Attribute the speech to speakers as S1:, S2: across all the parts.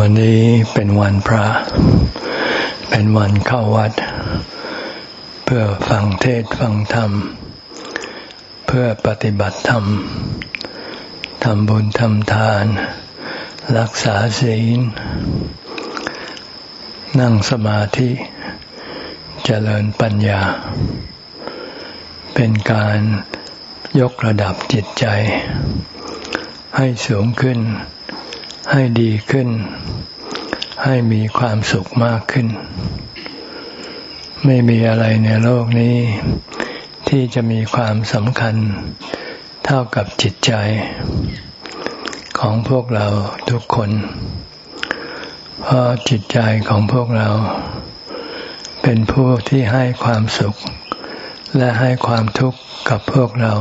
S1: วันนี้เป็นวันพระ เป็นวันเข้าวัด เพื่อฟังเทศฟังธรรม เพื่อปฏิบัติธรรมทำบุญทำทาน รักษาศีล นั่งสมาธิจเจริญปัญญา เป็นการยกระดับจิตใจ ให้สูงขึ้น ให้ดีขึ้น ให้มีความสุขมากขึ้น ไม่มีอะไรในโลกนี้ ที่จะมีความสำคัญ เท่ากับจิตใจ ของพวกเราทุกคน เพราะจิตใจของพวกเรา เป็นผู้ที่ให้ความสุข และให้ความทุกข์กับพวกเรา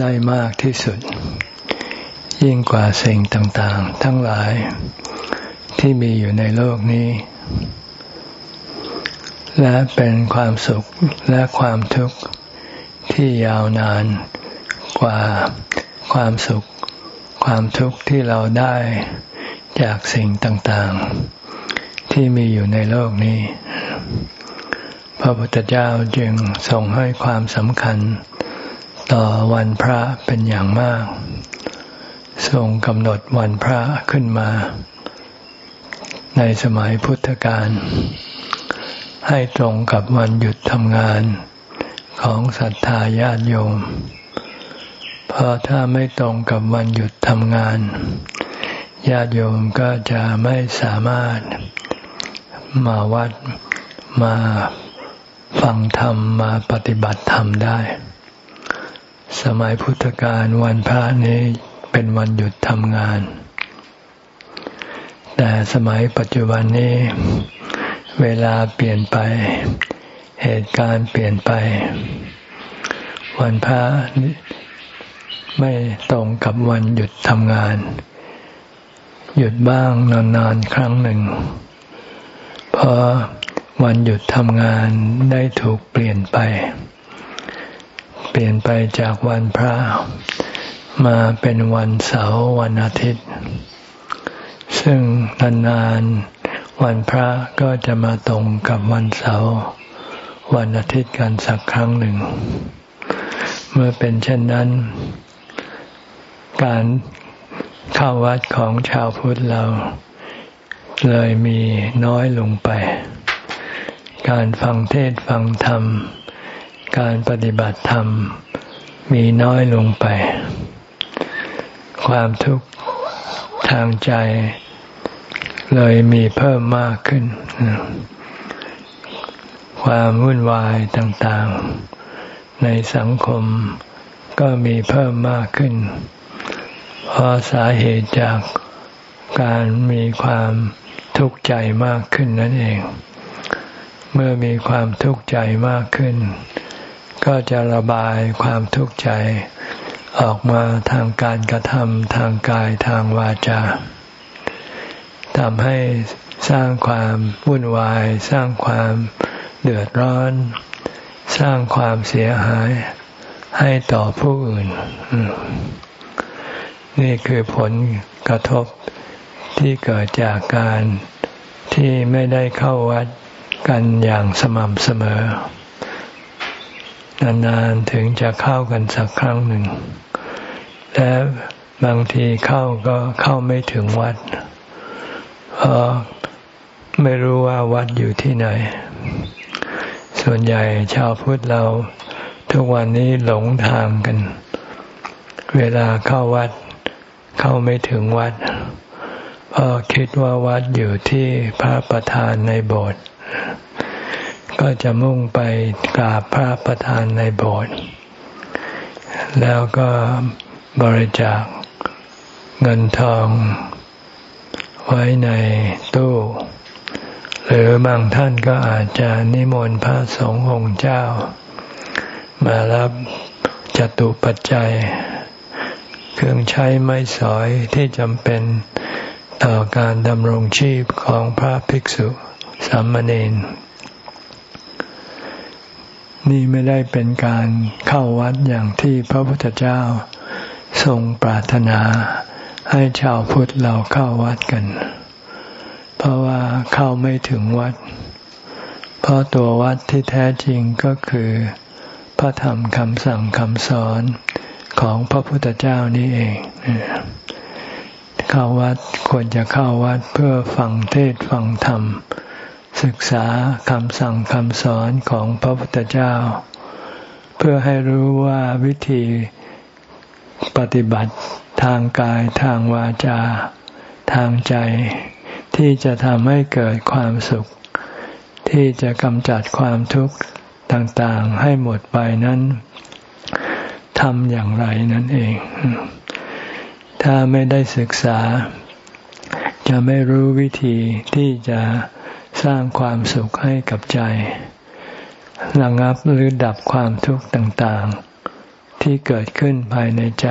S1: ได้มากที่สุด ยิ่งกว่าสิ่งต่างๆ ทั้งหลายที่มีอยู่ในโลกนี้ และเป็นความสุขและความทุกข์ที่ยาวนานกว่าความสุข ความทุกข์ที่เราได้จากสิ่งต่างๆ ที่มีอยู่ในโลกนี้ พระพุทธเจ้าจึงทรงให้ความสำคัญต่อวันพระเป็นอย่างมาก ทรงกำหนดวันพระขึ้นมา ในสมัยพุทธกาลให้ตรงกับวันหยุดทำงานของศรัทธาญาติโยม เพราะถ้าไม่ตรงกับวันหยุดทำงาน ญาติโยมก็จะไม่สามารถมาวัดมาฟังธรรมมาปฏิบัติธรรมได้ สมัยพุทธกาลวันพระนี้ เป็นวันหยุดทำงาน แต่สมัยปัจจุบันนี้ เวลาเปลี่ยนไป เหตุการณ์เปลี่ยนไป วันพระไม่ตรงกับวันหยุดทำงาน หยุดบ้างนานๆครั้งหนึ่ง เพราะวันหยุดทำงานได้ถูกเปลี่ยนไป เปลี่ยนไปจากวันพระ มาเป็นวันเสาร์วันอาทิตย์ ซึ่งนานๆวันพระก็จะมาตรงกับวันเสาร์วันอาทิตย์กันสักครั้งหนึ่ง เมื่อเป็นเช่นนั้น การเข้าวัดของชาวพุทธเรา เลยมีน้อยลงไป การฟังเทศฟังธรรม การปฏิบัติธรรม มีน้อยลงไป ความทุกข์ทางใจเลยมีเพิ่มมากขึ้น ความวุ่นวายต่างๆ ในสังคมก็มีเพิ่มมากขึ้น เพราะสาเหตุจากการมีความทุกข์ใจมากขึ้นนั่นเอง เมื่อมีความทุกข์ใจมากขึ้น ก็จะระบายความทุกข์ใจ ออกมาทางการกระทำทางกายทางวาจาทำให้สร้างความวุ่นวาย สร้างความเดือดร้อน สร้างความเสียหายให้ต่อผู้อื่น นี่คือผลกระทบที่เกิดจากการที่ไม่ได้เข้าวัดกันอย่างสม่ำเสมอ นานๆถึงจะเข้ากันสักครั้งหนึ่ง และบางทีเข้าก็เข้าไม่ถึงวัดเพราะไม่รู้ว่าวัดอยู่ที่ไหน ส่วนใหญ่ชาวพุทธเราทุกวันนี้หลงทางกัน เวลาเข้าวัด เข้าไม่ถึงวัดเพราะคิดว่าวัดอยู่ที่พระประธานในโบสถ์ก็จะมุ่งไปกราบพระประธานในโบสถ์แล้วก็ บริจาค เงินทอง ไว้ในตู้ หรือบางท่านก็อาจจะนิมนต์พระสงฆ์องค์เจ้า มารับจตุปัจจัย เครื่องใช้ไม้สอยที่จำเป็นต่อการดำรงชีพของพระภิกษุสามเณรนี่ไม่ได้เป็นการเข้าวัดอย่างที่พระพุทธเจ้า ทรงปรารถนาให้ชาวพุทธเราเข้าวัดกัน เพราะว่าเข้าไม่ถึงวัด เพราะตัววัดที่แท้จริงก็คือ พระธรรมคำสั่งคำสอนของพระพุทธเจ้านี่เองเข้าวัดควรจะเข้าวัดเพื่อฟังเทศฟังธรรม ศึกษาคำสั่งคำสอนของพระพุทธเจ้า เพื่อให้รู้ว่าวิธี ปฏิบัติทางกายทางวาจา ทางใจ ที่จะทำให้เกิดความสุข ที่จะกำจัดความทุกข์ต่างๆให้หมดไปนั้นทำอย่างไรนั่นเอง ถ้าไม่ได้ศึกษา จะไม่รู้วิธีที่จะสร้างความสุขให้กับใจ ระงับหรือดับความทุกข์ต่างๆ ที่เกิดขึ้นภายในใจ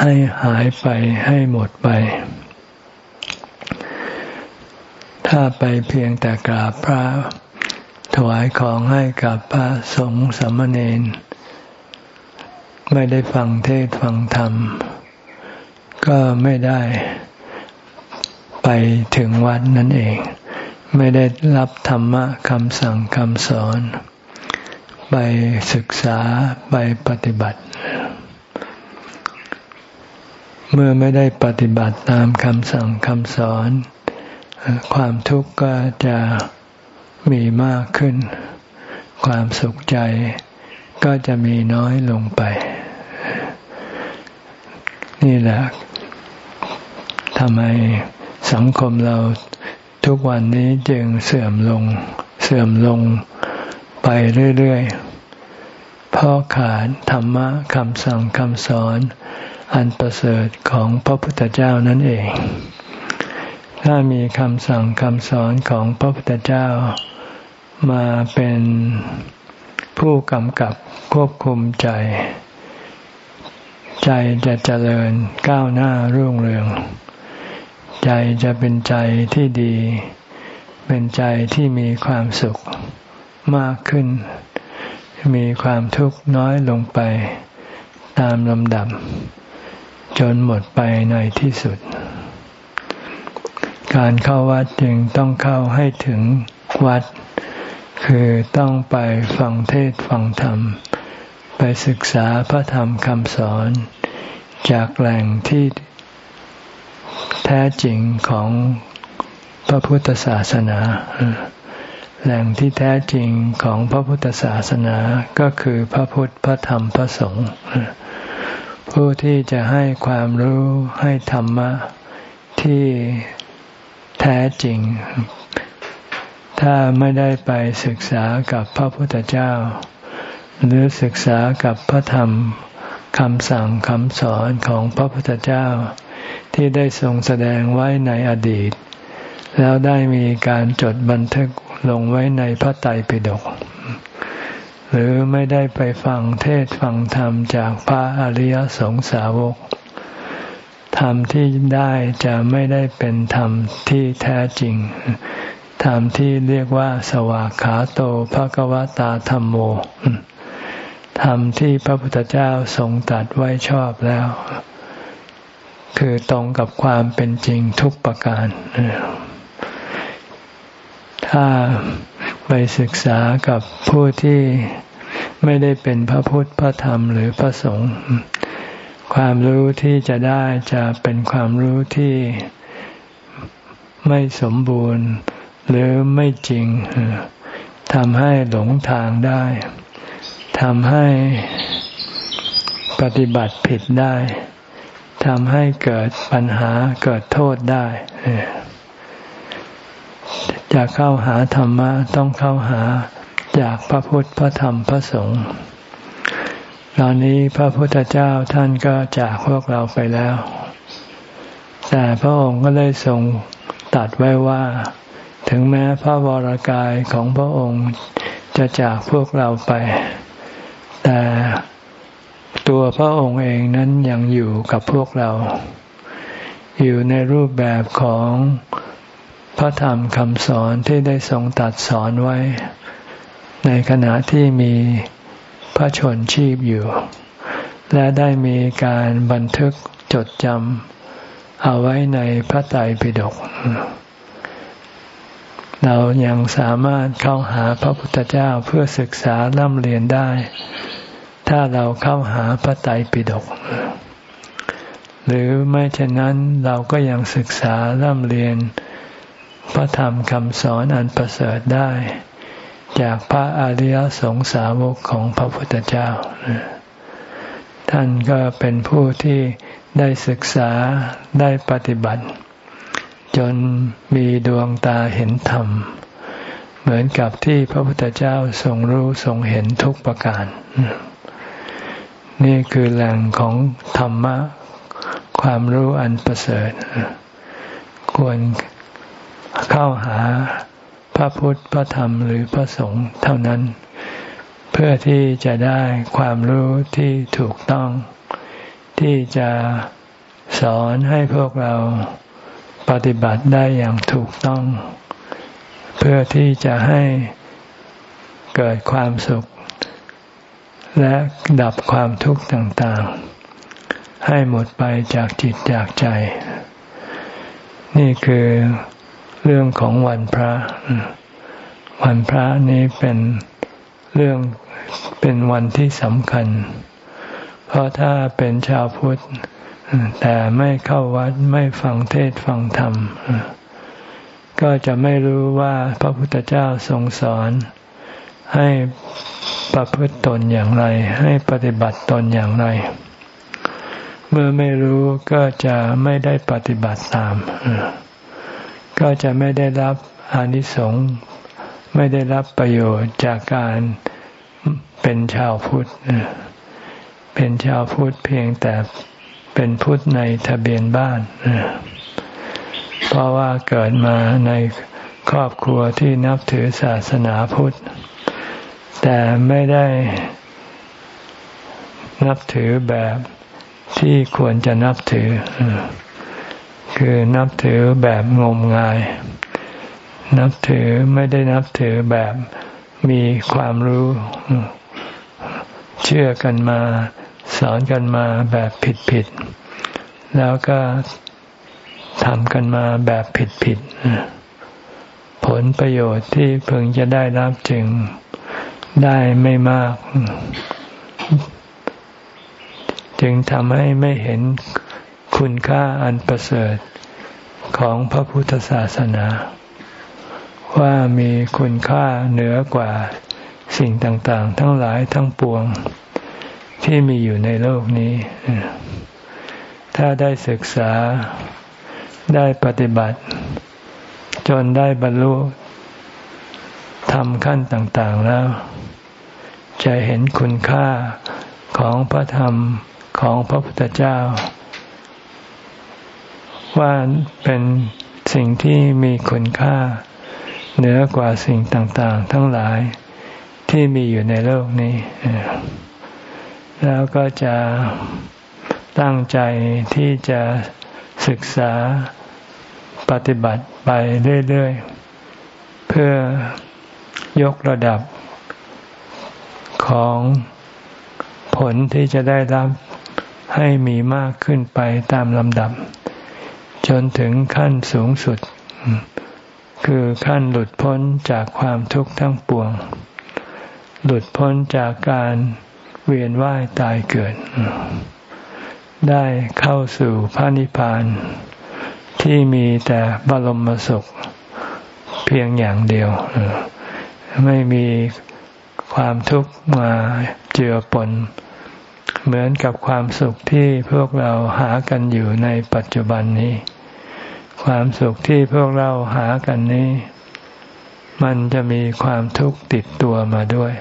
S1: ให้หายไปให้หมดไป ถ้าไปเพียงแต่กราบพระ ถวายของให้กับพระสงฆ์สมณเณรไม่ได้ฟังเทศฟังธรรม ก็ไม่ได้ไปถึงวัดนั่นเอง ไม่ได้รับธรรมะคำสั่งคำสอน ไปศึกษาไปปฏิบัติ เมื่อไม่ได้ปฏิบัติตามคำสั่งคำสอน ความทุกข์ก็จะมีมากขึ้น ความสุขใจก็จะมีน้อยลงไป นี่แหละทำไมสังคมเราทุกวันนี้จึงเสื่อมลง เสื่อมลง ไปเรื่อยๆ เพราะขาดธรรมะคำสั่งคำสอน อันประเสริฐของพระพุทธเจ้านั่นเอง ถ้ามีคำสั่งคำสอนของพระพุทธเจ้ามาเป็นผู้กำกับควบคุมใจ ใจจะเจริญก้าวหน้ารุ่งเรือง ใจจะเป็นใจที่ดี เป็นใจที่มีความสุข มากขึ้น มีความทุกข์น้อยลงไป ตามลำดับ จนหมดไปในที่สุด การเข้าวัดจึงต้องเข้าให้ถึงวัด คือต้องไปฟังเทศฟังธรรม ไปศึกษาพระธรรมคำสอน จากแหล่งที่แท้จริงของพระพุทธศาสนา แหล่งที่แท้จริงของพระพุทธศาสนาก็คือพระพุทธพระธรรมพระสงฆ์ผู้ที่จะให้ความรู้ให้ธรรมะที่แท้จริง ถ้าไม่ได้ไปศึกษากับพระพุทธเจ้า หรือศึกษากับพระธรรมคำสั่งคำสอนของพระพุทธเจ้า ที่ได้ทรงแสดงไว้ในอดีต แล้วได้มีการจดบันทึกลงไว้ในพระไตรปิฎกหรือไม่ได้ไปฟังเทศฟังธรรมจากพระอริยสงสาวก ธรรมที่ได้จะไม่ได้เป็นธรรมที่แท้จริง ธรรมที่เรียกว่า สวากขาโตภะกวตาธรรมโม ธรรมที่พระพุทธเจ้าทรงตัดไว้ชอบแล้ว คือตรงกับความเป็นจริงทุกประการ ถ้าไปศึกษากับผู้ที่ไม่ได้เป็นพระพุทธพระธรรมหรือพระสงฆ์ความรู้ที่จะได้จะเป็นความรู้ที่ไม่สมบูรณ์หรือไม่จริงทำให้หลงทางได้ทำให้ปฏิบัติผิดได้ทำให้เกิดปัญหาเกิดโทษได้ จะเข้าหาธรรมะต้องเข้าหาจากพระพุทธพระธรรมพระสงฆ์ตอนนี้พระพุทธเจ้าท่านก็จากพวกเราไปแล้ว แต่พระองค์ก็ได้ทรงตัดไว้ว่า ถึงแม้พระวรากายของพระองค์จะจากพวกเราไป แต่ตัวพระองค์เองนั้นยังอยู่กับพวกเรา อยู่ในรูปแบบของ พระธรรมคำสอนที่ได้ทรงตัดสอนไว้ ในขณะที่มีพระชนชีพอยู่ และได้มีการบันทึกจดจำเอาไว้ในพระไตรปิฎกเรายังสามารถเข้าหาพระพุทธเจ้าเพื่อศึกษาล่ำเรียนได้ ถ้าเราเข้าหาพระไตรปิฎกหรือไม่เช่นนั้นเราก็ยังศึกษาล่ำเรียน พระธรรมคำสอนอันประเสริฐได้ จากพระอริยสงสาวกของพระพุทธเจ้า ท่านก็เป็นผู้ที่ได้ศึกษาได้ปฏิบัติ จนมีดวงตาเห็นธรรม เหมือนกับที่พระพุทธเจ้าทรงรู้ทรงเห็นทุกประการ นี่คือแหล่งของธรรมะ ความรู้อันประเสริฐ ควร เข้าหาพระพุทธพระธรรมหรือพระสงฆ์เท่านั้น เพื่อที่จะได้ความรู้ที่ถูกต้อง ที่จะสอนให้พวกเราปฏิบัติได้อย่างถูกต้อง เพื่อที่จะให้เกิดความสุข และดับความทุกข์ต่างๆ ให้หมดไปจากจิตจากใจ นี่คือ เรื่องของวันพระ วันพระนี้เป็นเรื่องเป็นวันที่สำคัญ เพราะถ้าเป็นชาวพุทธ แต่ไม่เข้าวัดไม่ฟังเทศฟังธรรม ก็จะไม่รู้ว่าพระพุทธเจ้าทรงสอน ให้ประพฤติตนอย่างไร ให้ปฏิบัติตนอย่างไร เมื่อไม่รู้ก็จะไม่ได้ปฏิบัติตาม ก็จะไม่ได้รับอานิสงส์ไม่ได้รับประโยชน์จากการเป็นชาวพุทธ เป็นชาวพุทธเพียงแต่เป็นพุทธในทะเบียนบ้าน เพราะว่าเกิดมาในครอบครัวที่นับถือศาสนาพุทธ แต่ไม่ได้นับถือแบบที่ควรจะนับถือ คือนับถือแบบงมงาย นับถือไม่ได้นับถือแบบมีความรู้ เชื่อกันมา สอนกันมาแบบผิดผิดแล้วก็ทำกันมาแบบผิดผิดผลประโยชน์ที่เพิ่งจะได้รับจึงได้ไม่มาก จึงทำให้ไม่เห็น คุณค่าอันประเสริฐของพระพุทธศาสนา ว่ามีคุณค่าเหนือกว่าสิ่งต่างๆ ทั้งหลายทั้งปวงที่มีอยู่ในโลกนี้ ถ้าได้ศึกษาได้ปฏิบัติ จนได้บรรลุทำขั้นต่างๆแล้ว จะเห็นคุณค่าของพระธรรมของพระพุทธเจ้า ว่าเป็นสิ่งที่มีคุณค่า เหนือกว่าสิ่งต่างๆ ทั้งหลายที่มีอยู่ในโลกนี้ แล้วก็จะตั้งใจที่จะศึกษาปฏิบัติไปเรื่อยๆ เพื่อยกระดับของผลที่จะได้รับให้มีมากขึ้นไปตามลำดับ จนถึงขั้นสูงสุด คือขั้นหลุดพ้นจากความทุกข์ทั้งปวง หลุดพ้นจากการเวียนว่ายตายเกิด ได้เข้าสู่พระนิพพาน ที่มีแต่บรมสุข เพียงอย่างเดียว ไม่มีความทุกข์มาเจือปน เหมือนกับความสุขที่พวกเราหากันอยู่ในปัจจุบันนี้ ความสุขที่พวกเราหากันนี้ มันจะมีความทุกข์ติดตัวมาด้วย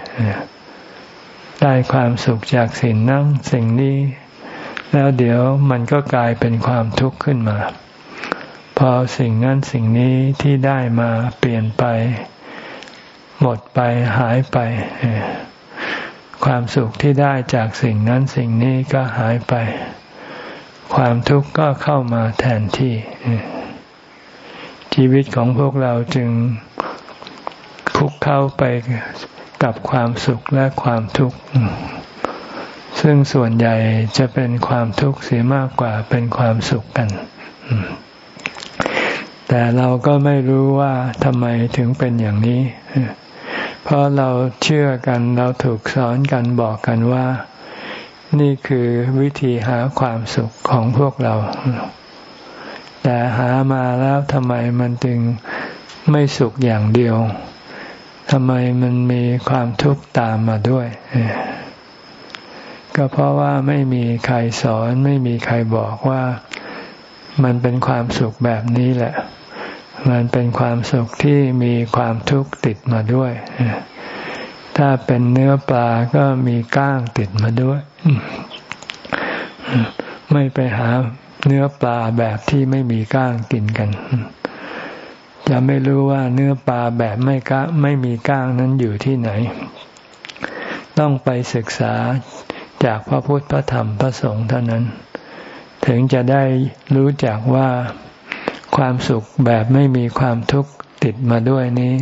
S1: ได้ความสุขจากสิ่งนั่งสิ่งนี้ แล้วเดี๋ยวมันก็กลายเป็นความทุกข์ขึ้นมา พอสิ่งนั้นสิ่งนี้ที่ได้มาเปลี่ยนไป หมดไปหายไป ความสุขที่ได้จากสิ่งนั้นสิ่งนี้ก็หายไป ความทุกข์ก็เข้ามาแทนที่ ชีวิตของพวกเราจึงคุกเข้าไปกับความสุขและความทุกข์ซึ่งส่วนใหญ่จะเป็นความทุกข์เสียมากกว่าเป็นความสุขกัน แต่เราก็ไม่รู้ว่าทำไมถึงเป็นอย่างนี้ เพราะเราเชื่อกันเราถูกสอนกันบอกกันว่า นี่คือวิธีหาความสุขของพวกเรา แต่หามาแล้วทำไมมันจึงไม่สุขอย่างเดียวทำไมมันมีความทุกข์ตามมาด้วย ก็เพราะว่าไม่มีใครสอน ไม่มีใครบอกว่ามันเป็นความสุขแบบนี้แหละ มันเป็นความสุขที่มีความทุกข์ติดมาด้วย ถ้าเป็นเนื้อปลาก็มีก้างติดมาด้วย ไม่ไปหา เนื้อปลาแบบที่ไม่มีก้างกินกันจะไม่รู้ว่าเนื้อปลาแบบไม่ก้าไม่มีก้างนั้นอยู่ที่ไหน ต้องไปศึกษาจากพระพุทธพระธรรมพระสงฆ์เท่านั้น ถึงจะได้รู้จักว่าความสุขแบบไม่มีความทุกข์ติดมาด้วยนี้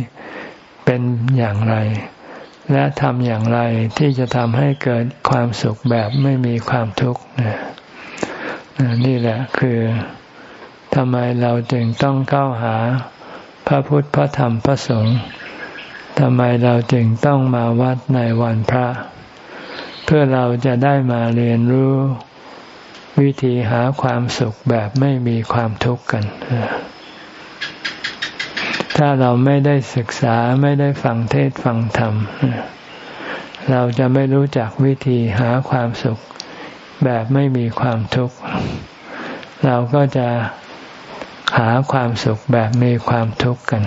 S1: เป็นอย่างไร และทำอย่างไรที่จะทำให้เกิดความสุขแบบไม่มีความทุกข์ นี่แหละคือทำไมเราจึงต้องเข้าหาพระพุทธพระธรรมพระสงฆ์ทำไมเราจึงต้องมาวัดในวันพระ เพื่อเราจะได้มาเรียนรู้วิธีหาความสุขแบบไม่มีความทุกข์กัน ถ้าเราไม่ได้ศึกษาไม่ได้ฟังเทศฟังธรรม เราจะไม่รู้จักวิธีหาความสุข แบบไม่มีความทุกข์เราก็จะหาความสุขแบบมีความทุกข์กัน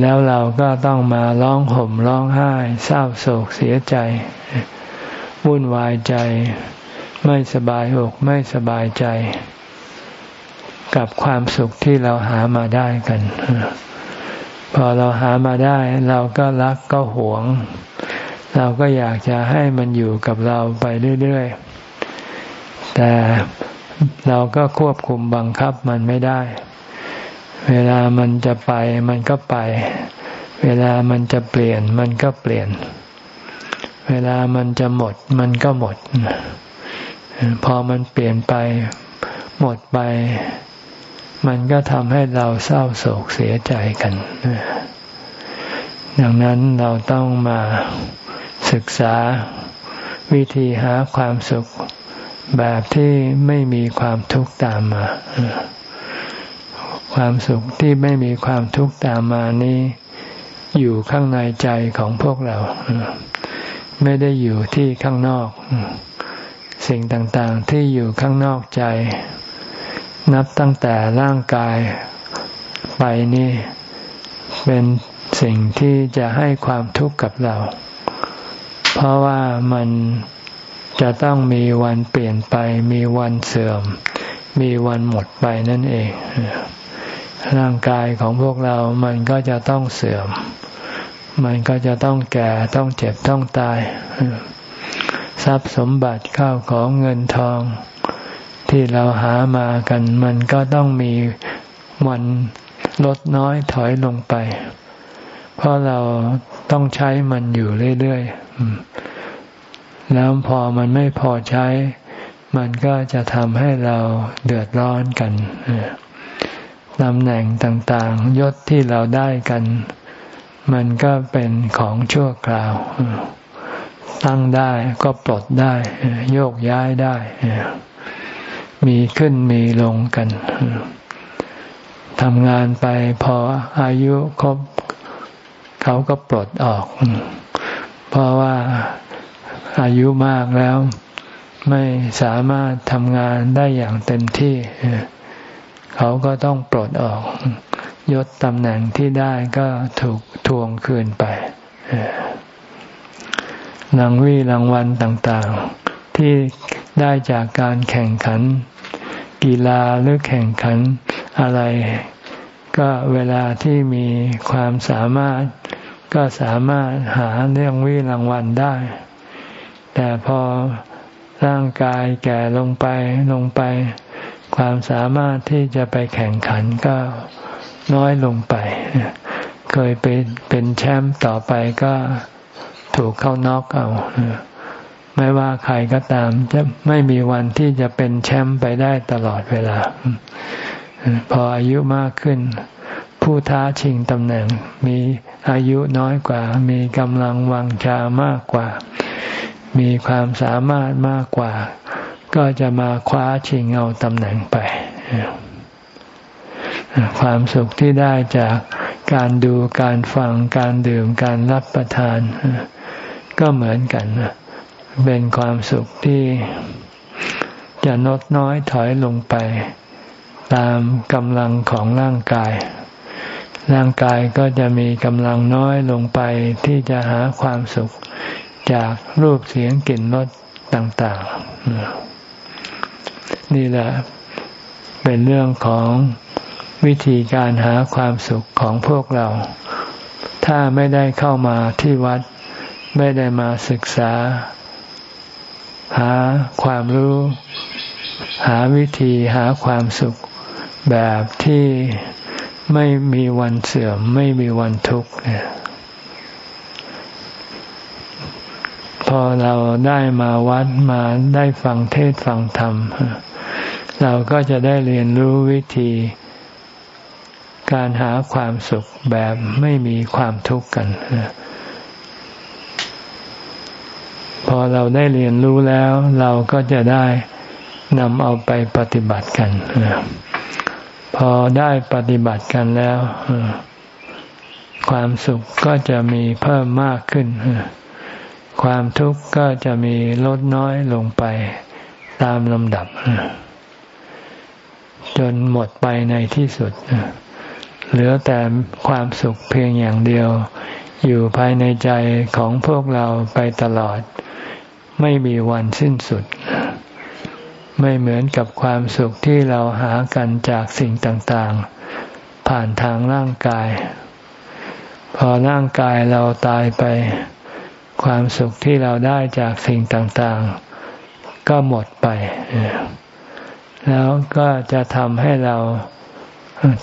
S1: แล้วเราก็ต้องมาร้องห่มร้องไห้ เศร้าโศกเสียใจ วุ่นวายใจ ไม่สบายอกไม่สบายใจ กับความสุขที่เราหามาได้กัน พอเราหามาได้ เราก็รักก็หวง เราก็อยากจะให้มันอยู่กับเราไปเรื่อยๆ แต่เราก็ควบคุมบังคับมันไม่ได้ เวลามันจะไปมันก็ไป เวลามันจะเปลี่ยนมันก็เปลี่ยน เวลามันจะหมดมันก็หมด พอมันเปลี่ยนไปหมดไป มันก็ทำให้เราเศร้าโศกเสียใจกันดังนั้นเราต้องมา ศึกษาวิธีหาความสุขแบบที่ไม่มีความทุกข์ตามมา ความสุขที่ไม่มีความทุกข์ตามมานี้ อยู่ข้างในใจของพวกเรา ไม่ได้อยู่ที่ข้างนอก สิ่งต่างๆที่อยู่ข้างนอกใจ นับตั้งแต่ร่างกายไปนี่ เป็นสิ่งที่จะให้ความทุกข์กับเรา เพราะว่ามันจะต้องมีวันเปลี่ยนไป มีวันเสื่อม มีวันหมดไปนั่นเอง ร่างกายของพวกเรามันก็จะต้องเสื่อม มันก็จะต้องแก่ต้องเจ็บต้องตาย ทรัพย์สมบัติข้าวของเงินทอง ที่เราหามากัน มันก็ต้องมีวันลดน้อยถอยลงไป เพราะเรา ต้องใช้มันอยู่เรื่อยๆแล้วพอมันไม่พอใช้ มันก็จะทำให้เราเดือดร้อนกันตำแหน่งต่างๆ ยศที่เราได้กัน มันก็เป็นของชั่วคราว ตั้งได้ก็ปลดได้ โยกย้ายได้ มีขึ้นมีลงกันทำงานไปพออายุครบ เขาก็ปลดออก เพราะว่าอายุมากแล้วไม่สามารถทำงานได้อย่างเต็มที่ เขาก็ต้องปลดออก ยศตำแหน่งที่ได้ก็ถูกทวงคืนไปรางวีรางวัลต่างๆ ที่ได้จากการแข่งขัน กีฬาหรือแข่งขันอะไร ก็เวลาที่มีความสามารถ ก็สามารถหาเรื่องวิรางวัลได้ แต่พอร่างกายแก่ลงไปลงไป ความสามารถที่จะไปแข่งขันก็น้อยลงไป เคยเป็นเป็นแชมป์ต่อไปก็ถูกเข้าน็อกเอาไม่ว่าใครก็ตาม จะไม่มีวันที่จะเป็นแชมป์ไปได้ตลอดเวลา พออายุมากขึ้น ผู้ท้าชิงตำแหน่ง มีอายุน้อยกว่า มีกำลังวังชามากกว่า มีความสามารถมากกว่า ก็จะมาคว้าชิงเอาตำแหน่งไป ความสุขที่ได้จากการดูการฟังการดื่มการรับประทาน ก็เหมือนกันเป็นความสุขที่จะลดน้อยถอยลงไป ตามกำลังของร่างกาย ร่างกายก็จะมีกำลังน้อยลงไปที่จะหาความสุขจากรูปเสียงกลิ่นรสต่าง ๆ นี่แหละเป็นเรื่องของวิธีการหาความสุขของพวกเรา ถ้าไม่ได้เข้ามาที่วัด ไม่ได้มาศึกษา หาความรู้ หาวิธีหาความสุขแบบที่ ไม่มีวันเสื่อม ไม่มีวันทุกข์เนี่ยพอเราได้มาวัดมาได้ฟังเทศฟังธรรม เราก็จะได้เรียนรู้วิธี การหาความสุขแบบไม่มีความทุกข์กันพอเราได้เรียนรู้แล้ว เราก็จะได้นำเอาไปปฏิบัติกัน พอได้ปฏิบัติกันแล้ว ความสุขก็จะมีเพิ่มมากขึ้น ความทุกข์ก็จะมีลดน้อยลงไปตามลำดับ จนหมดไปในที่สุด เหลือแต่ความสุขเพียงอย่างเดียว อยู่ภายในใจของพวกเราไปตลอด ไม่มีวันสิ้นสุด ไม่เหมือนกับความสุขที่เราหากันจากสิ่งต่างๆ ผ่านทางร่างกาย พอร่างกายเราตายไป ความสุขที่เราได้จากสิ่งต่างๆ ก็หมดไป แล้วก็จะทำให้เรา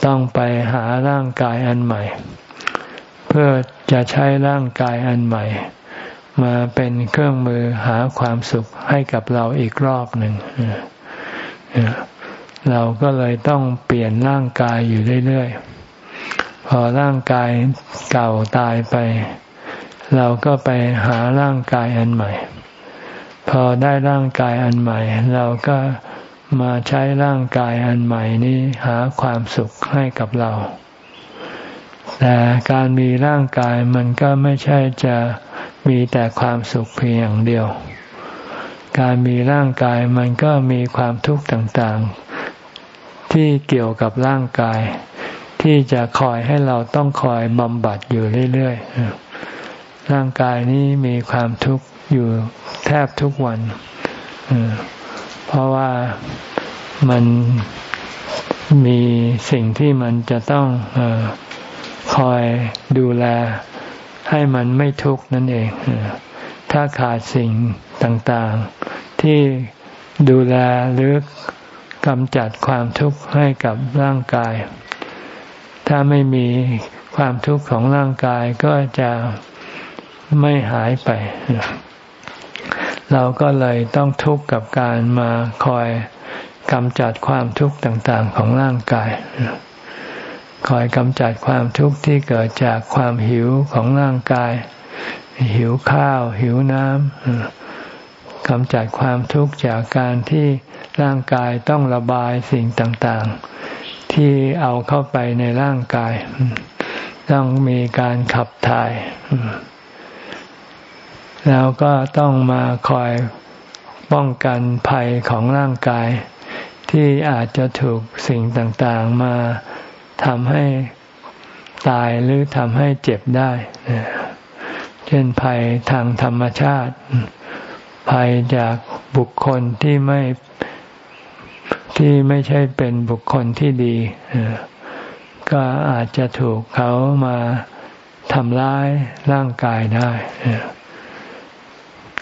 S1: ต้องไปหาร่างกายอันใหม่ เพื่อจะใช้ร่างกายอันใหม่ มาเป็นเครื่องมือหาความสุขให้กับเราอีกรอบหนึ่งเราก็เลยต้องเปลี่ยนร่างกายอยู่เรื่อยๆ พอร่างกายเก่าตายไป เราก็ไปหาร่างกายอันใหม่ พอได้ร่างกายอันใหม่ เราก็มาใช้ร่างกายอันใหม่นี้หาความสุขให้กับเรา แต่การมีร่างกายมันก็ไม่ใช่จะ มีแต่ความสุขเพียงอย่างเดียว การมีร่างกายมันก็มีความทุกข์ต่างๆ ที่เกี่ยวกับร่างกาย ที่จะคอยให้เราต้องคอยบำบัดอยู่เรื่อยๆ ร่างกายนี้มีความทุกข์อยู่แทบทุกวัน เพราะว่ามันมีสิ่งที่มันจะต้องอคอยดูแล ให้มันไม่ทุกข์นั่นเอง ถ้าขาดสิ่งต่างๆ ที่ดูแลหรือกำจัดความทุกข์ให้กับร่างกาย ถ้าไม่มีความทุกข์ของร่างกายก็จะไม่หายไป เราก็เลยต้องทุกข์กับการมาคอยกำจัดความทุกข์ต่างๆของร่างกาย คอยกำจัดความทุกข์ที่เกิดจากความหิวของร่างกาย หิวข้าว หิวน้ำกำจัดความทุกข์จากการที่ร่างกายต้องระบายสิ่งต่างๆ ที่เอาเข้าไปในร่างกาย ต้องมีการขับถ่าย แล้วก็ต้องมาคอยป้องกันภัยของร่างกาย ที่อาจจะถูกสิ่งต่างๆมา ทำให้ตายหรือทำให้เจ็บได้ เช่นภัยทางธรรมชาติ ภัยจากบุคคลที่ไม่ที่ไม่ใช่เป็นบุคคลที่ดี ก็อาจจะถูกเขามาทำร้ายร่างกายได้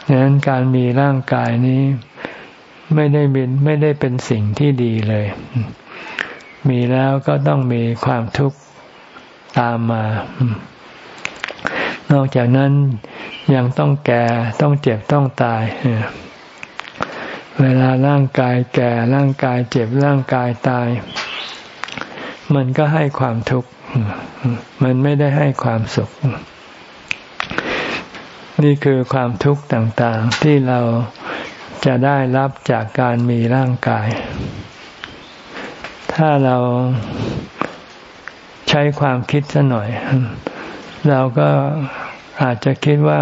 S1: ดังนั้นการมีร่างกายนี้ไม่ได้เป็นไม่ได้เป็นสิ่งที่ดีเลย มีแล้วก็ต้องมีความทุกข์ตามมา นอกจากนั้นยังต้องแก่ต้องเจ็บต้องตายเวลาร่างกายแก่ร่างกายเจ็บร่างกายตาย มันก็ให้ความทุกข์มันไม่ได้ให้ความสุข นี่คือความทุกข์ต่างๆที่เราจะได้รับจากการมีร่างกาย ถ้าเราใช้ความคิดซะหน่อย เราก็อาจจะคิดว่า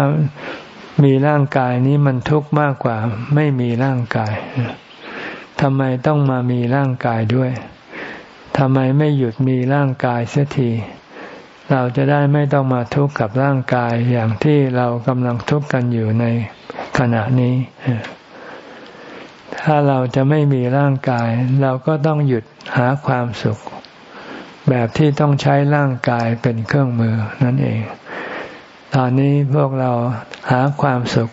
S1: มีร่างกายนี้มันทุกข์มากกว่า ไม่มีร่างกายทำไมต้องมามีร่างกายด้วยทำไมไม่หยุดมีร่างกายเสียทีเราจะได้ไม่ต้องมาทุกข์กับร่างกายอย่างที่เรากำลังทุกข์กันอยู่ในขณะนี้ ถ้าเราจะไม่มีร่างกาย เราก็ต้องหยุดหาความสุข แบบที่ต้องใช้ร่างกายเป็นเครื่องมือนั่นเอง ตอนนี้พวกเราหาความสุข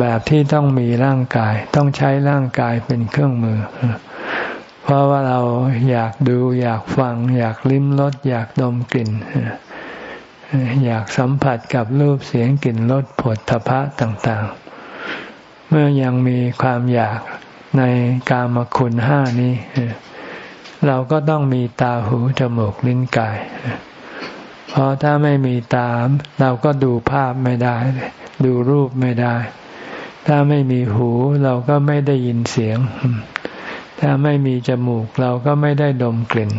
S1: แบบที่ต้องมีร่างกาย ต้องใช้ร่างกายเป็นเครื่องมือ เพราะว่าเราอยากดูอยากฟัง อยากลิ้มรสอยากดมกลิ่นอยากสัมผัสกับรูปเสียงกลิ่นรสผลทพะต่าง ๆ เมื่อยังมีความอยาก ในกามคุณห้านี้ เราก็ต้องมีตาหูจมูกลิ้นกาย เพราะถ้าไม่มีตาเราก็ดูภาพไม่ได้ ดูรูปไม่ได้ ถ้าไม่มีหูเราก็ไม่ได้ยินเสียง ถ้าไม่มีจมูกเราก็ไม่ได้ดมกลิ่น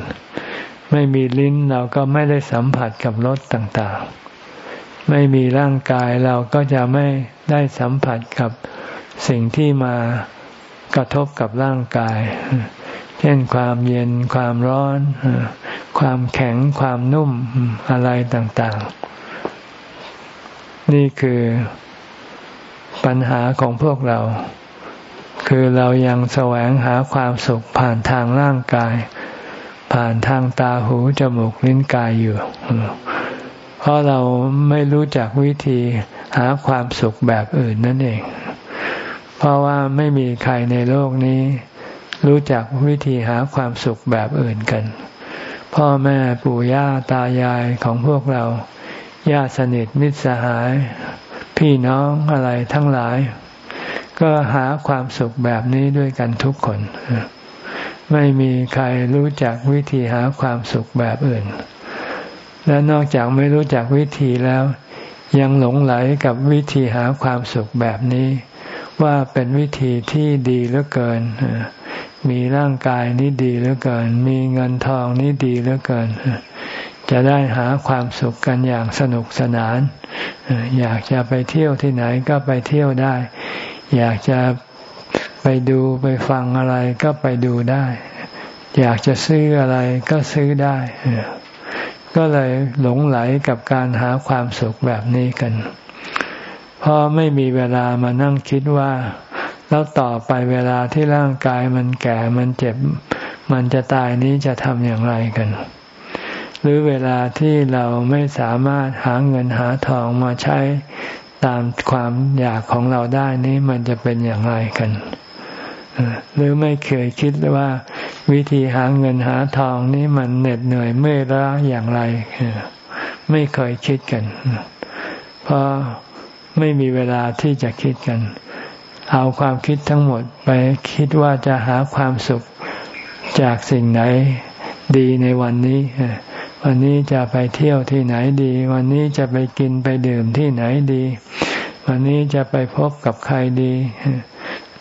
S1: ไม่มีลิ้นเราก็ไม่ได้สัมผัสกับรสต่างๆไม่มีร่างกายเราก็จะไม่ได้สัมผัสกับสิ่งที่มา กระทบกับร่างกาย เช่นความเย็นความร้อน ความแข็งความนุ่มอะไรต่าง ๆ นี่คือปัญหาของพวกเรา คือเรายังแสวงหาความสุขผ่านทางร่างกาย ผ่านทางตาหูจมูกลิ้นกายอยู่ เพราะเราไม่รู้จักวิธีหาความสุขแบบอื่นนั่นเอง เพราะว่าไม่มีใครในโลกนี้ รู้จักวิธีหาความสุขแบบอื่นกัน พ่อแม่ปู่ย่าตายายของพวกเราญาติสนิทมิตรสหาย พี่น้องอะไรทั้งหลาย ก็หาความสุขแบบนี้ด้วยกันทุกคน ไม่มีใครรู้จักวิธีหาความสุขแบบอื่น และนอกจากไม่รู้จักวิธีแล้ว ยังหลงไหลกับวิธีหาความสุขแบบนี้ ว่าเป็นวิธีที่ดีเหลือเกิน มีร่างกายนี้ดีเหลือเกิน มีเงินทองนี้ดีเหลือเกิน จะได้หาความสุขกันอย่างสนุกสนาน อยากจะไปเที่ยวที่ไหนก็ไปเที่ยวได้ อยากจะไปดูไปฟังอะไรก็ไปดูได้ อยากจะซื้ออะไรก็ซื้อได้ ก็เลยหลงไหลกับการหาความสุขแบบนี้กัน เพราะไม่มีเวลามานั่งคิดว่า แล้วต่อไปเวลาที่ร่างกายมันแก่มันเจ็บ มันจะตายนี้จะทำอย่างไรกัน หรือเวลาที่เราไม่สามารถหาเงินหาทองมาใช้ตามความอยากของเราได้นี้มันจะเป็นอย่างไรกัน หรือไม่เคยคิดว่า วิธีหาเงินหาทองนี้มันเหน็ดเหนื่อยเมื่อยล้าอย่างไร ไม่เคยคิดกัน เพราะ ไม่มีเวลาที่จะคิดกัน เอาความคิดทั้งหมดไปคิดว่าจะหาความสุขจากสิ่งไหนดีในวันนี้ วันนี้จะไปเที่ยวที่ไหนดี วันนี้จะไปกินไปดื่มที่ไหนดี วันนี้จะไปพบกับใครดี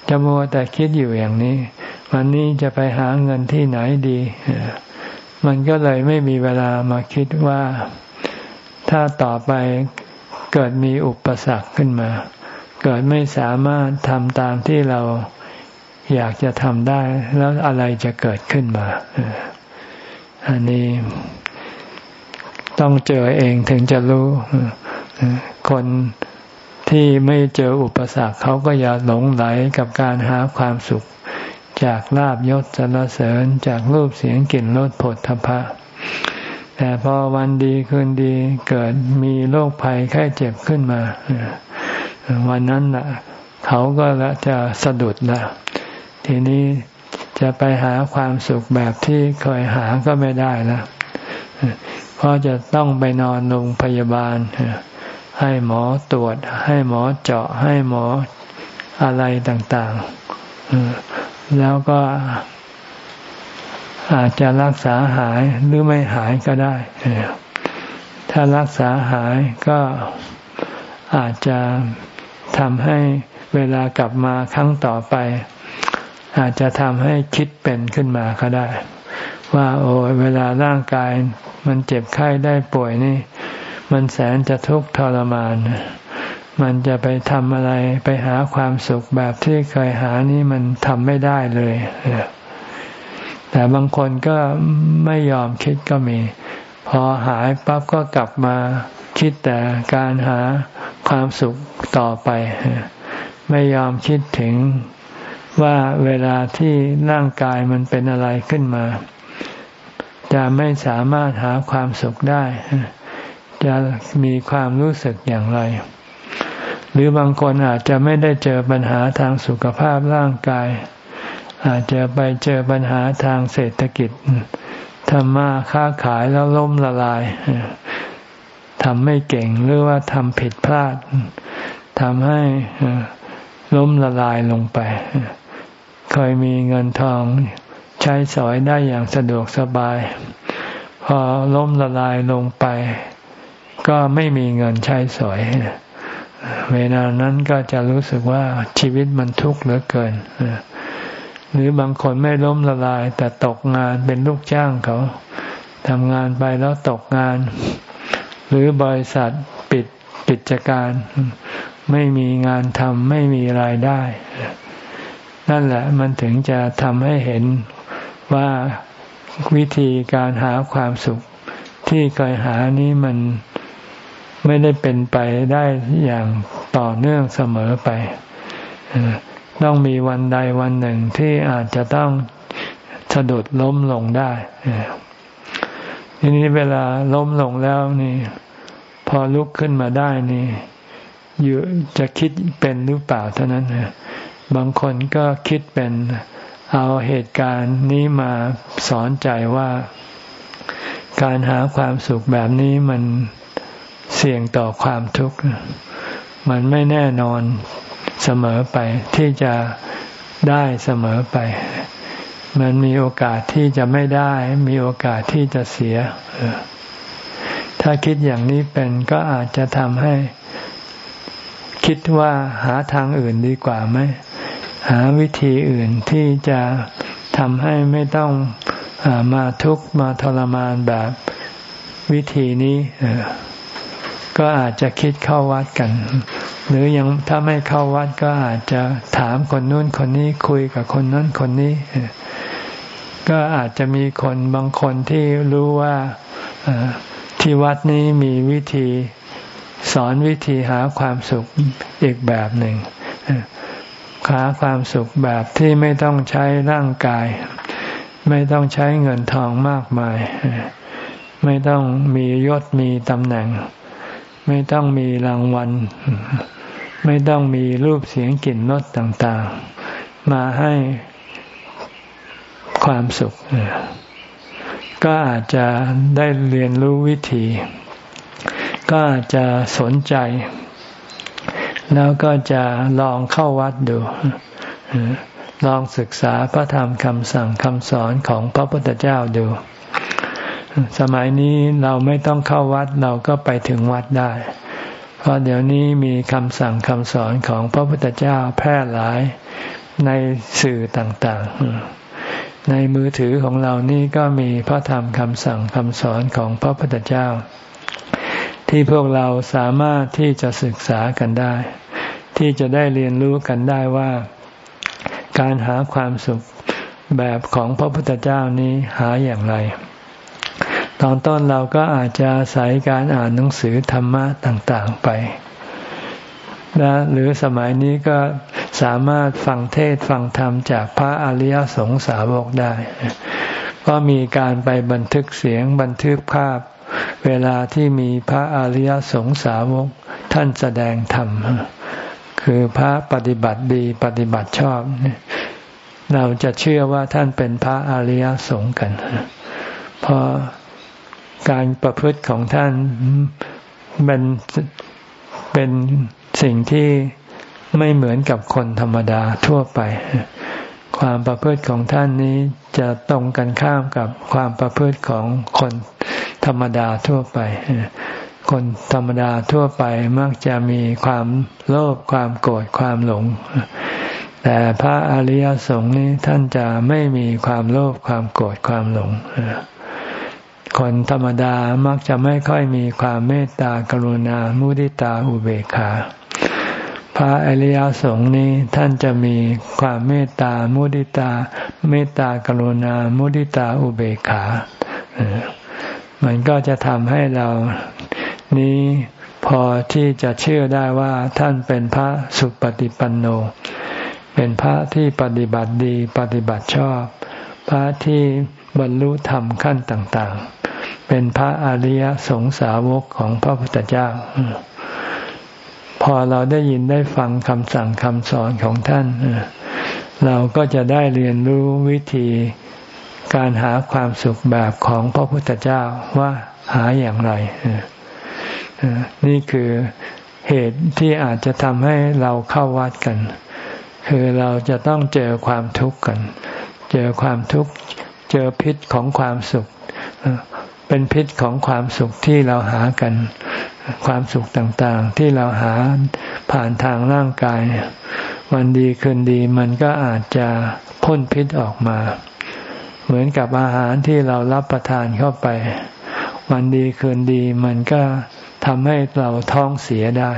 S1: จะมัวแต่คิดอยู่อย่างนี้ วันนี้จะไปหาเงินที่ไหนดี มันก็เลยไม่มีเวลามาคิดว่า ถ้าต่อไป เกิดมีอุปสรรคขึ้นมา เกิดไม่สามารถทำตามที่เราอยากจะทำได้ แล้วอะไรจะเกิดขึ้นมา อันนี้ต้องเจอเองถึงจะรู้ คนที่ไม่เจออุปสรรคเขาก็อย่าหลงไหลกับการหาความสุข จากลาบยศสรรเสริญจากรูปเสียงกลิ่นรสผลทพะ แต่พอวันดีคืนดีเกิดมีโรคภัยแค่เจ็บขึ้นมา วันนั้นละเขาก็ละจะสะดุดละทีนี้จะไปหาความสุขแบบที่เคยหาก็ไม่ได้ล้วเพราะจะต้องไปนอนโรงพยาบาล ให้หมอตรวจ ให้หมอเจาะให้หมออะไรต่างๆแล้วก็ อาจจะรักษาหายหรือไม่หายก็ได้ ถ้ารักษาหายก็อาจจะทำให้เวลากลับมาครั้งต่อไป อาจจะทำให้คิดเป็นขึ้นมาก็ได้ ว่าโอ้เวลาร่างกายมันเจ็บไข้ได้ป่วยนี่ มันแสนจะทุกข์ทรมาน มันจะไปทำอะไรไปหาความสุขแบบที่เคยหานี่มันทำไม่ได้เลย แต่บางคนก็ไม่ยอมคิดก็มี พอหายปั๊บก็กลับมาคิดแต่การหาความสุขต่อไป ไม่ยอมคิดถึงว่าเวลาที่ร่างกายมันเป็นอะไรขึ้นมา จะไม่สามารถหาความสุขได้ จะมีความรู้สึกอย่างไร หรือบางคนอาจจะไม่ได้เจอปัญหาทางสุขภาพร่างกาย อาจจะไปเจอปัญหาทางเศรษฐกิจทำมาค้าขายแล้วล้มละลายทำไม่เก่งหรือว่าทำผิดพลาดทำให้ล้มละลายลงไปเคยมีเงินทองใช้สอยได้อย่างสะดวกสบาย พอล้มละลายลงไป ก็ไม่มีเงินใช้สอยเวลานั้นก็จะรู้สึกว่าชีวิตมันทุกข์เหลือเกิน หรือบางคนไม่ล้มละลาย แต่ตกงานเป็นลูกจ้างเขาทำงานไปแล้วตกงาน หรือบริษัทปิดกิจการ ไม่มีงานทำไม่มีรายได้ นั่นแหละมันถึงจะทำให้เห็นว่าวิธีการหาความสุขที่เคยหานี้มันไม่ได้เป็นไปได้อย่างต่อเนื่องเสมอไป ต้องมีวันใดวันหนึ่งที่อาจจะต้องสะดุดล้มลงได้ทีนี้เวลาล้มลงแล้วนี่ พอลุกขึ้นมาได้นี่อยู่จะคิดเป็นหรือเปล่าเท่านั้นบางคนก็คิดเป็นเอาเหตุการณ์นี้มาสอนใจว่า การหาความสุขแบบนี้มันเสี่ยงต่อความทุกข์ มันไม่แน่นอน เสมอไปที่จะได้เสมอไป มันมีโอกาสที่จะไม่ได้ มีโอกาสที่จะเสีย ถ้าคิดอย่างนี้เป็นก็อาจจะทำให้ คิดว่าหาทางอื่นดีกว่าไหมหาวิธีอื่นที่จะทำให้ไม่ต้องอมาทุกข์มาทรมานแบบวิธีนี้ก็อาจจะคิดเข้าวัดกัน หรือยังถ้าไม่เข้าวัดก็อาจจะถามคนนู้นคนนี้คุยกับคนนั้นคนนี้ ก็อาจจะมีคนบางคนที่รู้ว่าที่วัดนี้มีวิธีสอนวิธีหาความสุขอีกแบบหนึ่งหาความสุขแบบที่ไม่ต้องใช้ร่างกาย ไม่ต้องใช้เงินทองมากมาย ไม่ต้องมียศมีตำแหน่ง ไม่ต้องมีรางวัล ไม่ต้องมีรูปเสียงกลิ่นรสต่างๆ มาให้ความสุข ก็อาจจะได้เรียนรู้วิธี ก็อาจจะสนใจ แล้วก็จะลองเข้าวัดดู ลองศึกษาพระธรรมคำสั่งคำสอนของพระพุทธเจ้าดู สมัยนี้เราไม่ต้องเข้าวัดเราก็ไปถึงวัดได้ เพราะเดี๋ยวนี้มีคำสั่งคำสอนของพระพุทธเจ้าแพร่หลายในสื่อต่างๆ ในมือถือของเรานี่ก็มีพระธรรมคำสั่งคำสอนของพระพุทธเจ้า ที่พวกเราสามารถที่จะศึกษากันได้ ที่จะได้เรียนรู้กันได้ว่า การหาความสุขแบบของพระพุทธเจ้านี้หาอย่างไร ตอนต้นเราก็อาจจะอาศัยการอ่านหนังสือธรรมะต่างๆไปนะหรือสมัยนี้ก็สามารถฟังเทศฟังธรรมจากพระอริยสงสาวกได้ก็มีการไปบันทึกเสียงบันทึกภาพ เวลาที่มีพระอริยสงสาวกท่านแสดงธรรม คือพระปฏิบัติดีปฏิบัติชอบ เราจะเชื่อว่าท่านเป็นพระอริยสงฆ์กัน เพราะ การประพฤติของท่านเป็นเป็นสิ่งที่ไม่เหมือนกับคนธรรมดาทั่วไป ความประพฤติของท่านนี้จะตรงกันข้ามกับความประพฤติของคนธรรมดาทั่วไป คนธรรมดาทั่วไปมักจะมีความโลภความโกรธความหลง แต่พระอริยสงฆ์นี้ท่านจะไม่มีความโลภความโกรธความหลง คนธรรมดามักจะไม่ค่อยมีความเมตตากรุณา มุทิตาอุเบกขา พระอริยสงฆ์นี้ท่านจะมีความเมตตา มุทิตา เมตตากรุณา มุทิตาอุเบกขา มันก็จะทำให้เรานี้พอที่จะเชื่อได้ว่าท่านเป็นพระสุปฏิปันโน เป็นพระที่ปฏิบัติดีปฏิบัติชอบ พระที่ บรรลุธรรมขั้นต่างๆ เป็นพระอริยสงสาวกของพระพุทธเจ้า พอเราได้ยินได้ฟังคำสั่งคำสอนของท่าน เราก็จะได้เรียนรู้วิธีการหาความสุขแบบของพระพุทธเจ้าว่าหาอย่างไร นี่คือเหตุที่อาจจะทำให้เราเข้าวัดกัน คือเราจะต้องเจอความทุกข์กัน เจอความทุกข์ เจอพิษของความสุข เป็นพิษของความสุขที่เราหากัน ความสุขต่างๆ ที่เราหาผ่านทางร่างกาย วันดีคืนดีมันก็อาจจะพ่นพิษออกมา เหมือนกับอาหารที่เรารับประทานเข้าไป วันดีคืนดีมันก็ทำให้เราท้องเสียได้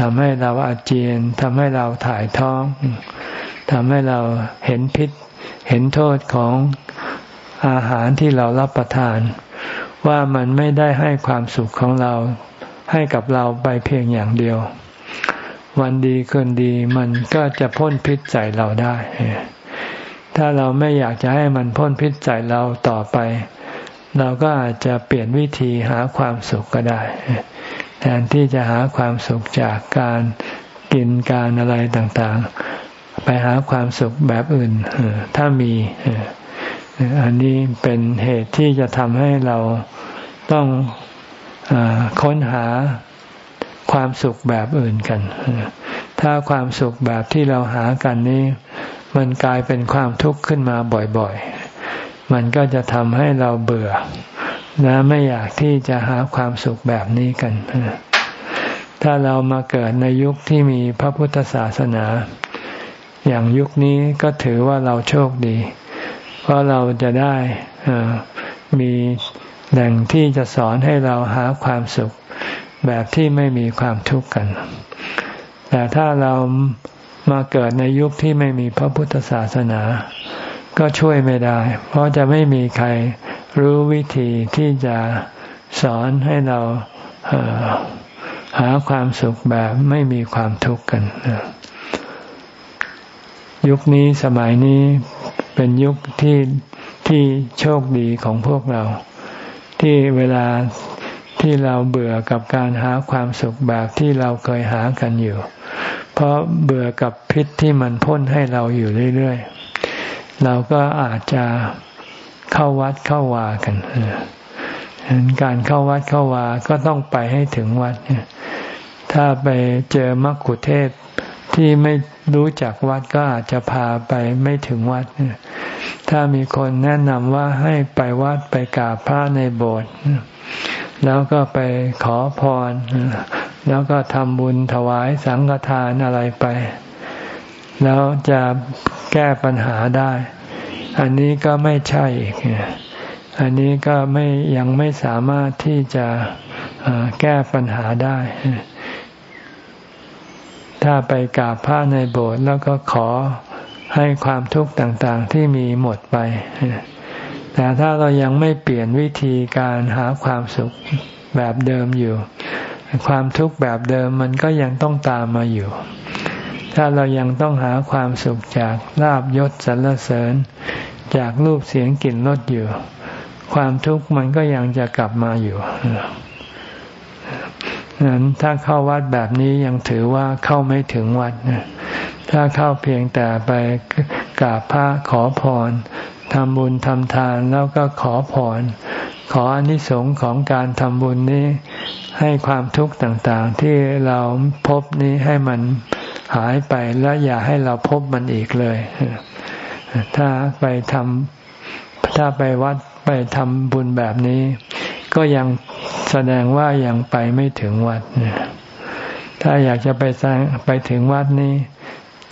S1: ทำให้เราอาเจียนทำให้เราถ่ายท้องทำให้เราเห็นพิษ เห็นโทษของอาหารที่เรารับประทาน ว่ามันไม่ได้ให้ความสุขของเราให้กับเราไปเพียงอย่างเดียว วันดีคืนดีมันก็จะพ่นพิษใส่เราได้ ถ้าเราไม่อยากจะให้มันพ่นพิษใส่เราต่อไป เราก็อาจจะเปลี่ยนวิธีหาความสุขก็ได้ แทนที่จะหาความสุขจากการกินการอะไรต่างๆ ไปหาความสุขแบบอื่นถ้ามีอันนี้เป็นเหตุที่จะทำให้เราต้องอค้นหาความสุขแบบอื่นกัน ถ้าความสุขแบบที่เราหากันนี้ มันกลายเป็นความทุกข์ขึ้นมาบ่อยๆ มันก็จะทำให้เราเบื่อ และไม่อยากที่จะหาความสุขแบบนี้กัน ถ้าเรามาเกิดในยุคที่มีพระพุทธศาสนา อย่างยุคนี้ก็ถือว่าเราโชคดี เพราะเราจะได้มีแหล่งที่จะสอนให้เราหาความสุข แบบที่ไม่มีความทุกข์กัน แต่ถ้าเรามาเกิดในยุคที่ไม่มีพระพุทธศาสนา ก็ช่วยไม่ได้ เพราะจะไม่มีใครรู้วิธีที่จะสอนให้เราหาความสุขแบบไม่มีความทุกข์กัน ยุคนี้สมัยนี้เป็นยุคที่ที่โชคดีของพวกเรา ที่เวลาที่เราเบื่อกับการหาความสุขแบบที่เราเคยหากันอยู่ เพราะเบื่อกับพิษที่มันพ่นให้เราอยู่เรื่อยๆ เราก็อาจจะเข้าวัดเข้าวากันการเข้าวัดเข้าวาก็ต้องไปให้ถึงวัด ถ้าไปเจอมักคุเทศที่ไม่ รู้จักวัดก็อาจจะพาไปไม่ถึงวัด ถ้ามีคนแนะนำว่าให้ไปวัดไปกราบพระในโบสถ์แล้วก็ไปขอพร แล้วก็ทำบุญถวายสังฆทานอะไรไป แล้วจะแก้ปัญหาได้ อันนี้ก็ไม่ใช่อีก อันนี้ก็ไม่ยังไม่สามารถที่จะแก้ปัญหาได้ ถ้าไปกราบพระในโบสถ์แล้วก็ขอให้ความทุกข์ต่างๆที่มีหมดไป แต่ถ้าเรายังไม่เปลี่ยนวิธีการหาความสุขแบบเดิมอยู่ ความทุกข์แบบเดิมมันก็ยังต้องตามมาอยู่ ถ้าเรายังต้องหาความสุขจากลาบยศสรรเสริญ จากรูปเสียงกลิ่นรสอยู่ ความทุกข์มันก็ยังจะกลับมาอยู่ นั้นถ้าเข้าวัดแบบนี้ยังถือว่าเข้าไม่ถึงวัดถ้าเข้าเพียงแต่ไปกราบพระขอพรทำบุญทำทานแล้วก็ขอพรขออนิสงค์ของการทำบุญนี้ ให้ความทุกข์ต่างๆ ที่เราพบนี้ให้มันหายไปแล้วอย่าให้เราพบมันอีกเลย ถ้าไปทำถ้าไปวัดไปทำบุญแบบนี้ ก็ยัง แสดงว่ายังไปไม่ถึงวัด ถ้าอยากจะไปไปถึงวัดนี้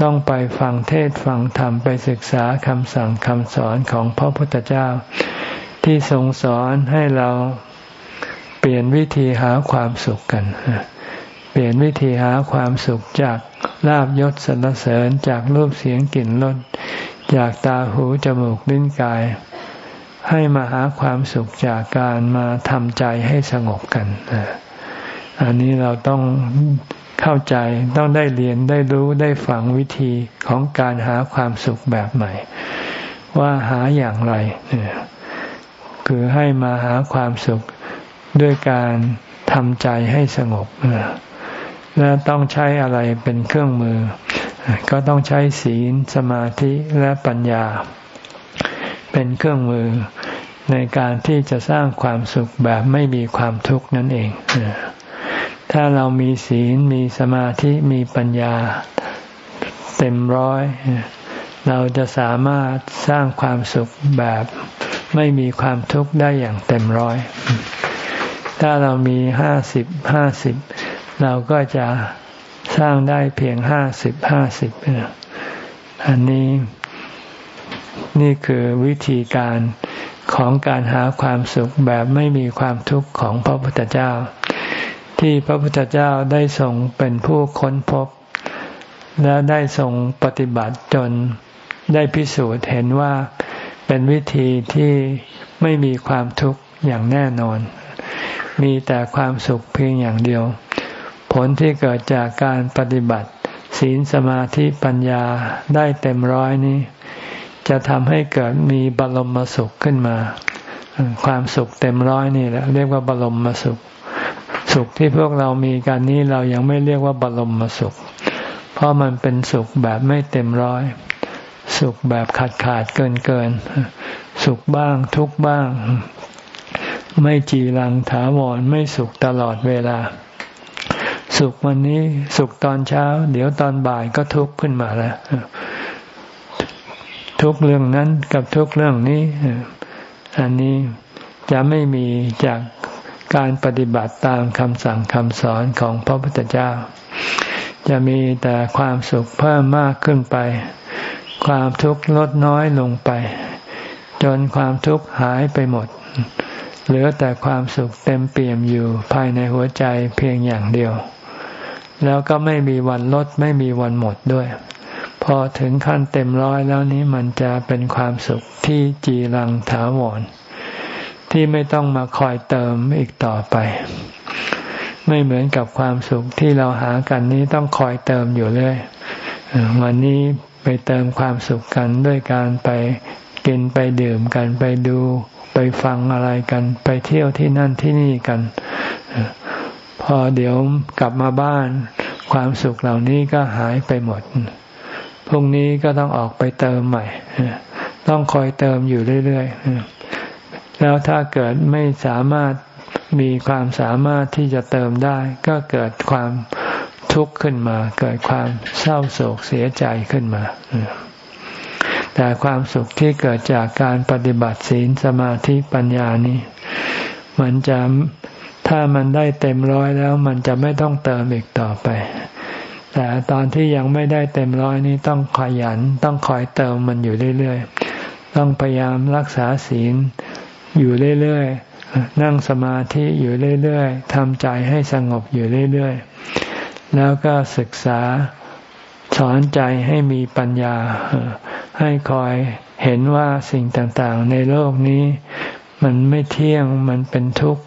S1: ต้องไปฟังเทศฟังธรรมไปศึกษาคำสั่งคำสอนของพระพุทธเจ้า ที่ทรงสอนให้เราเปลี่ยนวิธีหาความสุขกัน เปลี่ยนวิธีหาความสุขจากลาบยศสรรเสริญจากรูปเสียงกลิ่นรสจากตาหูจมูกลิ้นกาย ให้มาหาความสุขจากการมาทำใจให้สงบกัน อันนี้เราต้องเข้าใจต้องได้เรียนได้รู้ได้ฝังวิธีของการหาความสุขแบบใหม่ ว่าหาอย่างไร คือให้มาหาความสุขด้วยการทำใจให้สงบและต้องใช้อะไรเป็นเครื่องมือ ก็ต้องใช้ศีลสมาธิและปัญญา เป็นเครื่องมือในการที่จะสร้างความสุขแบบไม่มีความทุกข์นั่นเอง ถ้าเรามีศีลมีสมาธิมีปัญญาเต็มร้อย เราจะสามารถสร้างความสุขแบบไม่มีความทุกข์ได้อย่างเต็มร้อย ถ้าเรามีห้าสิบห้าสิบเราก็จะสร้างได้เพียงห้าสิบห้าสิบอันนี้ นี่คือวิธีการของการหาความสุขแบบไม่มีความทุกข์ของพระพุทธเจ้า ที่พระพุทธเจ้าได้ทรงเป็นผู้ค้นพบ และได้ทรงปฏิบัติจนได้พิสูจน์เห็นว่าเป็นวิธีที่ไม่มีความทุกข์อย่างแน่นอน มีแต่ความสุขเพียงอย่างเดียว ผลที่เกิดจากการปฏิบัติ ศีลสมาธิปัญญาได้เต็มร้อยนี้ จะทำให้เกิดมีบรมสุขขึ้นมา ความสุขเต็มร้อยนี่แหละเรียกว่าบรมสุข สุขที่พวกเรามีกันนี้เรายังไม่เรียกว่าบรมสุข เพราะมันเป็นสุขแบบไม่เต็มร้อย สุขแบบขาดขาดเกินเกิน สุขบ้างทุกบ้าง ไม่จีรังถาวรไม่สุขตลอดเวลาสุขวันนี้สุขตอนเช้า เดี๋ยวตอนบ่ายก็ทุกข์ขึ้นมาแล้ว ทุกเรื่องนั้นกับทุกเรื่องนี้ อันนี้จะไม่มีจากการปฏิบัติตามคำสั่งคำสอนของพระพุทธเจ้า จะมีแต่ความสุขเพิ่มมากขึ้นไป ความทุกข์ลดน้อยลงไป จนความทุกข์หายไปหมด เหลือแต่ความสุขเต็มเปี่ยมอยู่ภายในหัวใจเพียงอย่างเดียว แล้วก็ไม่มีวันลดไม่มีวันหมดด้วย พอถึงขั้นเต็มร้อยแล้วนี้มันจะเป็นความสุขที่จีรังถาวรที่ไม่ต้องมาคอยเติมอีกต่อไป ไม่เหมือนกับความสุขที่เราหากันนี้ต้องคอยเติมอยู่เรื่อยวันนี้ไปเติมความสุขกันด้วยการไปกินไปดื่มกันไปดูไปฟังอะไรกัน ไปเที่ยวที่นั่นที่นี่กัน พอเดี๋ยวกลับมาบ้าน ความสุขเหล่านี้ก็หายไปหมด พรุ่งนี้ก็ต้องออกไปเติมใหม่ ต้องคอยเติมอยู่เรื่อยๆ แล้วถ้าเกิดไม่สามารถมีความสามารถที่จะเติมได้ ก็เกิดความทุกข์ขึ้นมา เกิดความเศร้าโศกเสียใจขึ้นมา แต่ความสุขที่เกิดจากการปฏิบัติศีลสมาธิปัญญานี้ มันจะถ้ามันได้เต็มร้อยแล้ว มันจะไม่ต้องเติมอีกต่อไป แต่ตอนที่ยังไม่ได้เต็มร้อยนี้ต้องขยัน ต้องคอยเติมมันอยู่เรื่อยๆ ต้องพยายามรักษาศีลอยู่เรื่อยๆ นั่งสมาธิอยู่เรื่อยๆทำใจให้สงบอยู่เรื่อยๆ แล้วก็ศึกษาสอนใจให้มีปัญญา ให้คอยเห็นว่าสิ่งต่างๆ ในโลกนี้ มันไม่เที่ยงมันเป็นทุกข์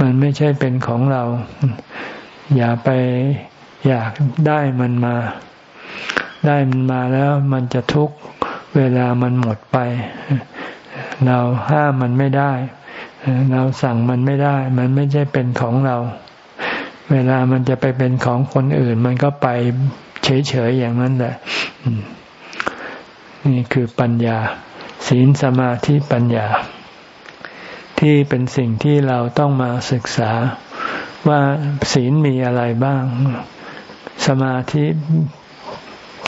S1: มันไม่ใช่เป็นของเรา อย่าไป อยากได้มันมา ได้มันมาแล้วมันจะทุกข์เวลามันหมดไป เราห้ามมันไม่ได้ เราสั่งมันไม่ได้ มันไม่ใช่เป็นของเรา เวลามันจะไปเป็นของคนอื่น มันก็ไปเฉยๆอย่างนั้นแหละ นี่คือปัญญา ศีลสมาธิปัญญา ที่เป็นสิ่งที่เราต้องมาศึกษาว่าศีลมีอะไรบ้าง สมาธิ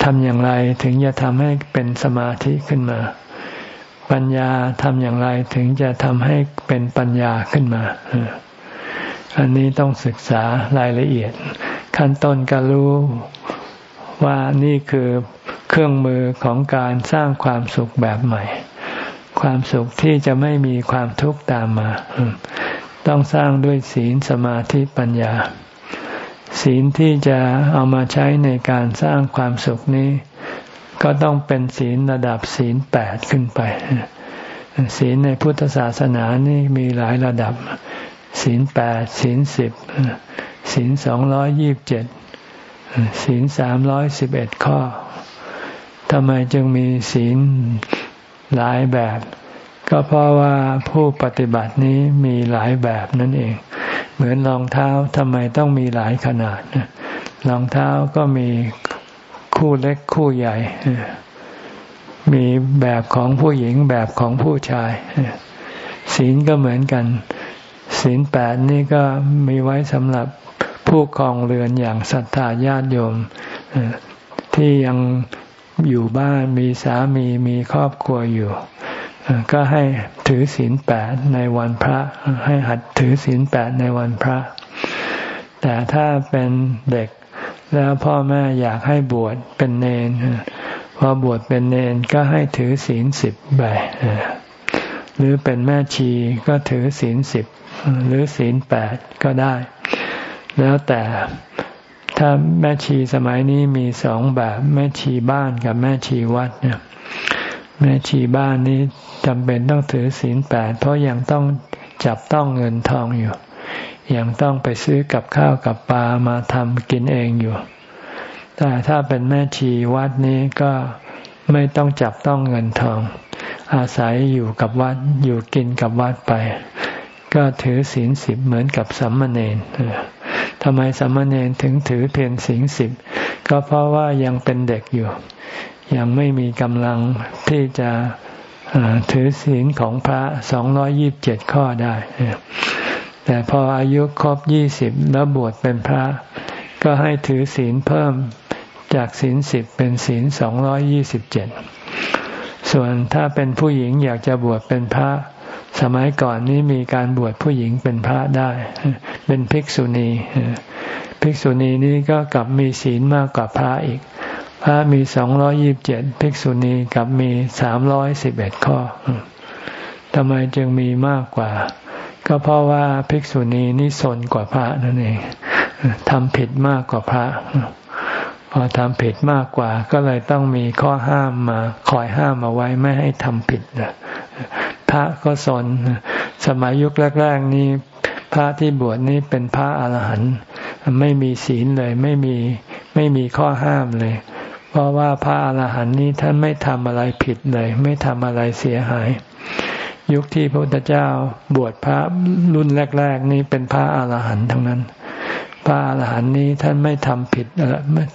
S1: ทำอย่างไรถึงจะทำให้เป็นสมาธิขึ้นมา ปัญญาทำอย่างไรถึงจะทำให้เป็นปัญญาขึ้นมา อันนี้ต้องศึกษารายละเอียด ขั้นต้นก็รู้ว่านี่คือเครื่องมือของการสร้างความสุขแบบใหม่ ความสุขที่จะไม่มีความทุกข์ตามมา ต้องสร้างด้วยศีลสมาธิปัญญา ศีลที่จะเอามาใช้ในการสร้างความสุขนี้ ก็ต้องเป็นศีลระดับศีลแปดขึ้นไป ศีลในพุทธศาสนานี่มีหลายระดับ ศีลแปดศีลสิบศีลสองร้อยยีิบเจ็ดศีลสามร้อยสิบเอ็ดข้อทำไมจึงมีศีลหลายแบบ ก็เพราะว่าผู้ปฏิบัตินี้มีหลายแบบนั่นเอง เหมือนรองเท้าทำไมต้องมีหลายขนาดรองเท้าก็มีคู่เล็กคู่ใหญ่ มีแบบของผู้หญิงแบบของผู้ชาย ศีลก็เหมือนกัน ศีลแปดนี่ก็มีไว้สำหรับผู้ครองเรือนอย่างศรัทธาญาติโยมที่ยังอยู่บ้านมีสามีมีครอบครัวอยู่ ก็ให้ถือศีลแปดในวันพระ ให้หัดถือศีลแปดในวันพระ แต่ถ้าเป็นเด็กแล้วพ่อแม่อยากให้บวชเป็นเนนพอบวชเป็นเนนก็ให้ถือศีลสิบไปหรือเป็นแม่ชีก็ถือศีลสิบหรือศีลแปดก็ได้ แล้วแต่ถ้าแม่ชีสมัยนี้มีสองแบบแม่ชีบ้านกับแม่ชีวัดเนี่ย แม่ชีบ้านนี้จำเป็นต้องถือศีลแปดเพราะยังต้องจับต้องเงินทองอยู่ ยังต้องไปซื้อกับข้าวกับปลามาทำกินเองอยู่ แต่ถ้าเป็นแม่ชีวัดนี้ก็ไม่ต้องจับต้องเงินทอง อาศัยอยู่กับวัดอยู่กินกับวัดไป ก็ถือศีลสิบเหมือนกับสัมมาเนรทำไมสัมณเณรถึงถือเพียงสิงสิบก็เพราะว่ายังเป็นเด็กอยู่ ยังไม่มีกำลังที่จะถือศีลของพระสองร้อยิบเจ็ดข้อได้ แต่พออายุครบยี่สิบแล้วบวชเป็นพระ ก็ให้ถือศีลเพิ่มจากศีลสิบเป็นศีลสองร้อยี่สิบเจ็ดส่วนถ้าเป็นผู้หญิงอยากจะบวชเป็นพระ สมัยก่อนนี้มีการบวชผู้หญิงเป็นพระได้ เป็นภิกษุณี ภิกษุณีนี้ก็กลับมีศีลมากกว่าพระอีก พระมีสองร้อยิบเจ็ดภิกษุณีกับมีสามร้อยสิบเอ็ดข้อทำไมจึงมีมากกว่า ก็เพราะว่าภิกษุณีนี่สนกว่าพระนั่นเองทำผิดมากกว่าพระ พอทำผิดมากกว่า ก็เลยต้องมีข้อห้ามมาคอยห้ามมาไว้ไม่ให้ทำผิดนะพระก็สนสมัยยุคแรกๆนี้พระที่บวชนี้เป็นพระอรหันต์ไม่มีศีลเลย ไม่มีไม่มีข้อห้ามเลย เพราะว่าพระอาหารหันต์นี้ท่านไม่ทำอะไรผิดเลย ไม่ทำอะไรเสียหาย ยุคที่พระพุทธเจ้าบวชพระรุ่นแรก ๆ นี้เป็นพระอาหารหันต์ทั้งนั้น พระอาหารหันต์นี้ท่านไม่ทำผิด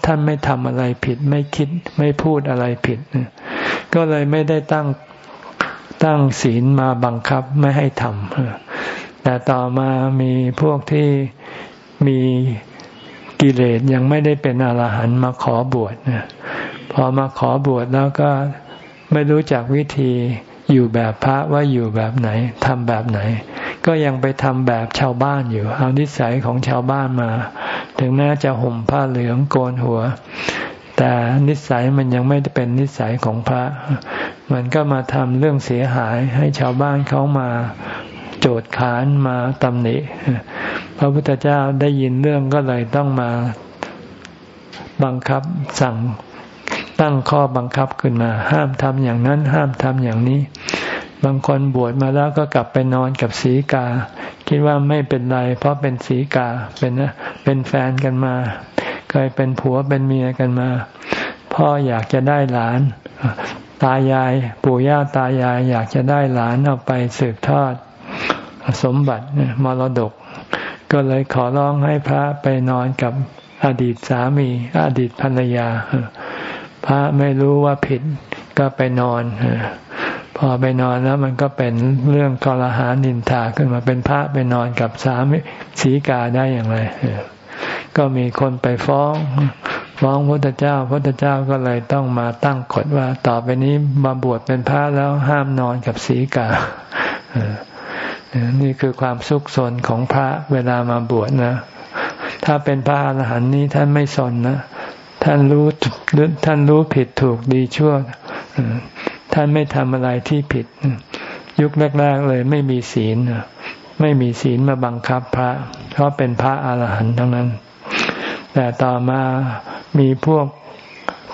S1: ท่านไม่ทำอะไรผิด ไม่คิดไม่พูดอะไรผิด ก็เลยไม่ได้ตั้งตั้งศีลมาบังคับไม่ให้ทำแต่ต่อมามีพวกที่มี กิเลสยังไม่ได้เป็นอรหันต์มาขอบวชพอมาขอบวชแล้วก็ไม่รู้จักวิธีอยู่แบบพระว่าอยู่แบบไหนทำแบบไหน ก็ยังไปทำแบบชาวบ้านอยู่ เอานิสัยของชาวบ้านมา ถึงแม้จะห่มผ้าเหลืองโกนหัว แต่นิสัยมันยังไม่เป็นนิสัยของพระ มันก็มาทำเรื่องเสียหายให้ชาวบ้านเขามา โจดขานมาตำหนิ พระพุทธเจ้าได้ยินเรื่องก็เลยต้องมาบังคับสั่งตั้งข้อบังคับขึ้นมา ห้ามทำอย่างนั้น ห้ามทำอย่างนี้ บางคนบวชมาแล้วก็กลับไปนอนกับสีกา คิดว่าไม่เป็นไร เพราะเป็นสีกาเป็นเป็นแฟนกันมา เคยเป็นผัวเป็นเมียกันมา พ่ออยากจะได้หลาน ตายาย ปู่ย่าตายายอยากจะได้หลานเอาไปสืบทอด สมบัติมรดก ก็เลยขอร้องให้พระไปนอนกับอดีตสามี อดีตภรรยา พระไม่รู้ว่าผิดก็ไปนอน พอไปนอนแล้วมันก็เป็นเรื่องกลหานินทาขึ้นมาเป็นพระไปนอนกับสามีสีกาได้อย่างไรก็มีคนไปฟ้อง ฟ้องพระพุทธเจ้าพระพุทธเจ้าก็เลยต้องมาตั้งกฎว่า ต่อไปนี้มาบวชเป็นพระแล้วห้ามนอนกับสีกา นี่คือความสุขสนของพระเวลามาบวชนะ ถ้าเป็นพระอรหันต์นี้ท่านไม่สนนะ ท่านรู้ท่านรู้ผิดถูกดีชั่ว ท่านไม่ทำอะไรที่ผิด ยุคแรกๆเลยไม่มีศีล ไม่มีศีลมาบังคับพระ เพราะเป็นพระอรหันต์ทั้งนั้น แต่ต่อมามีพวก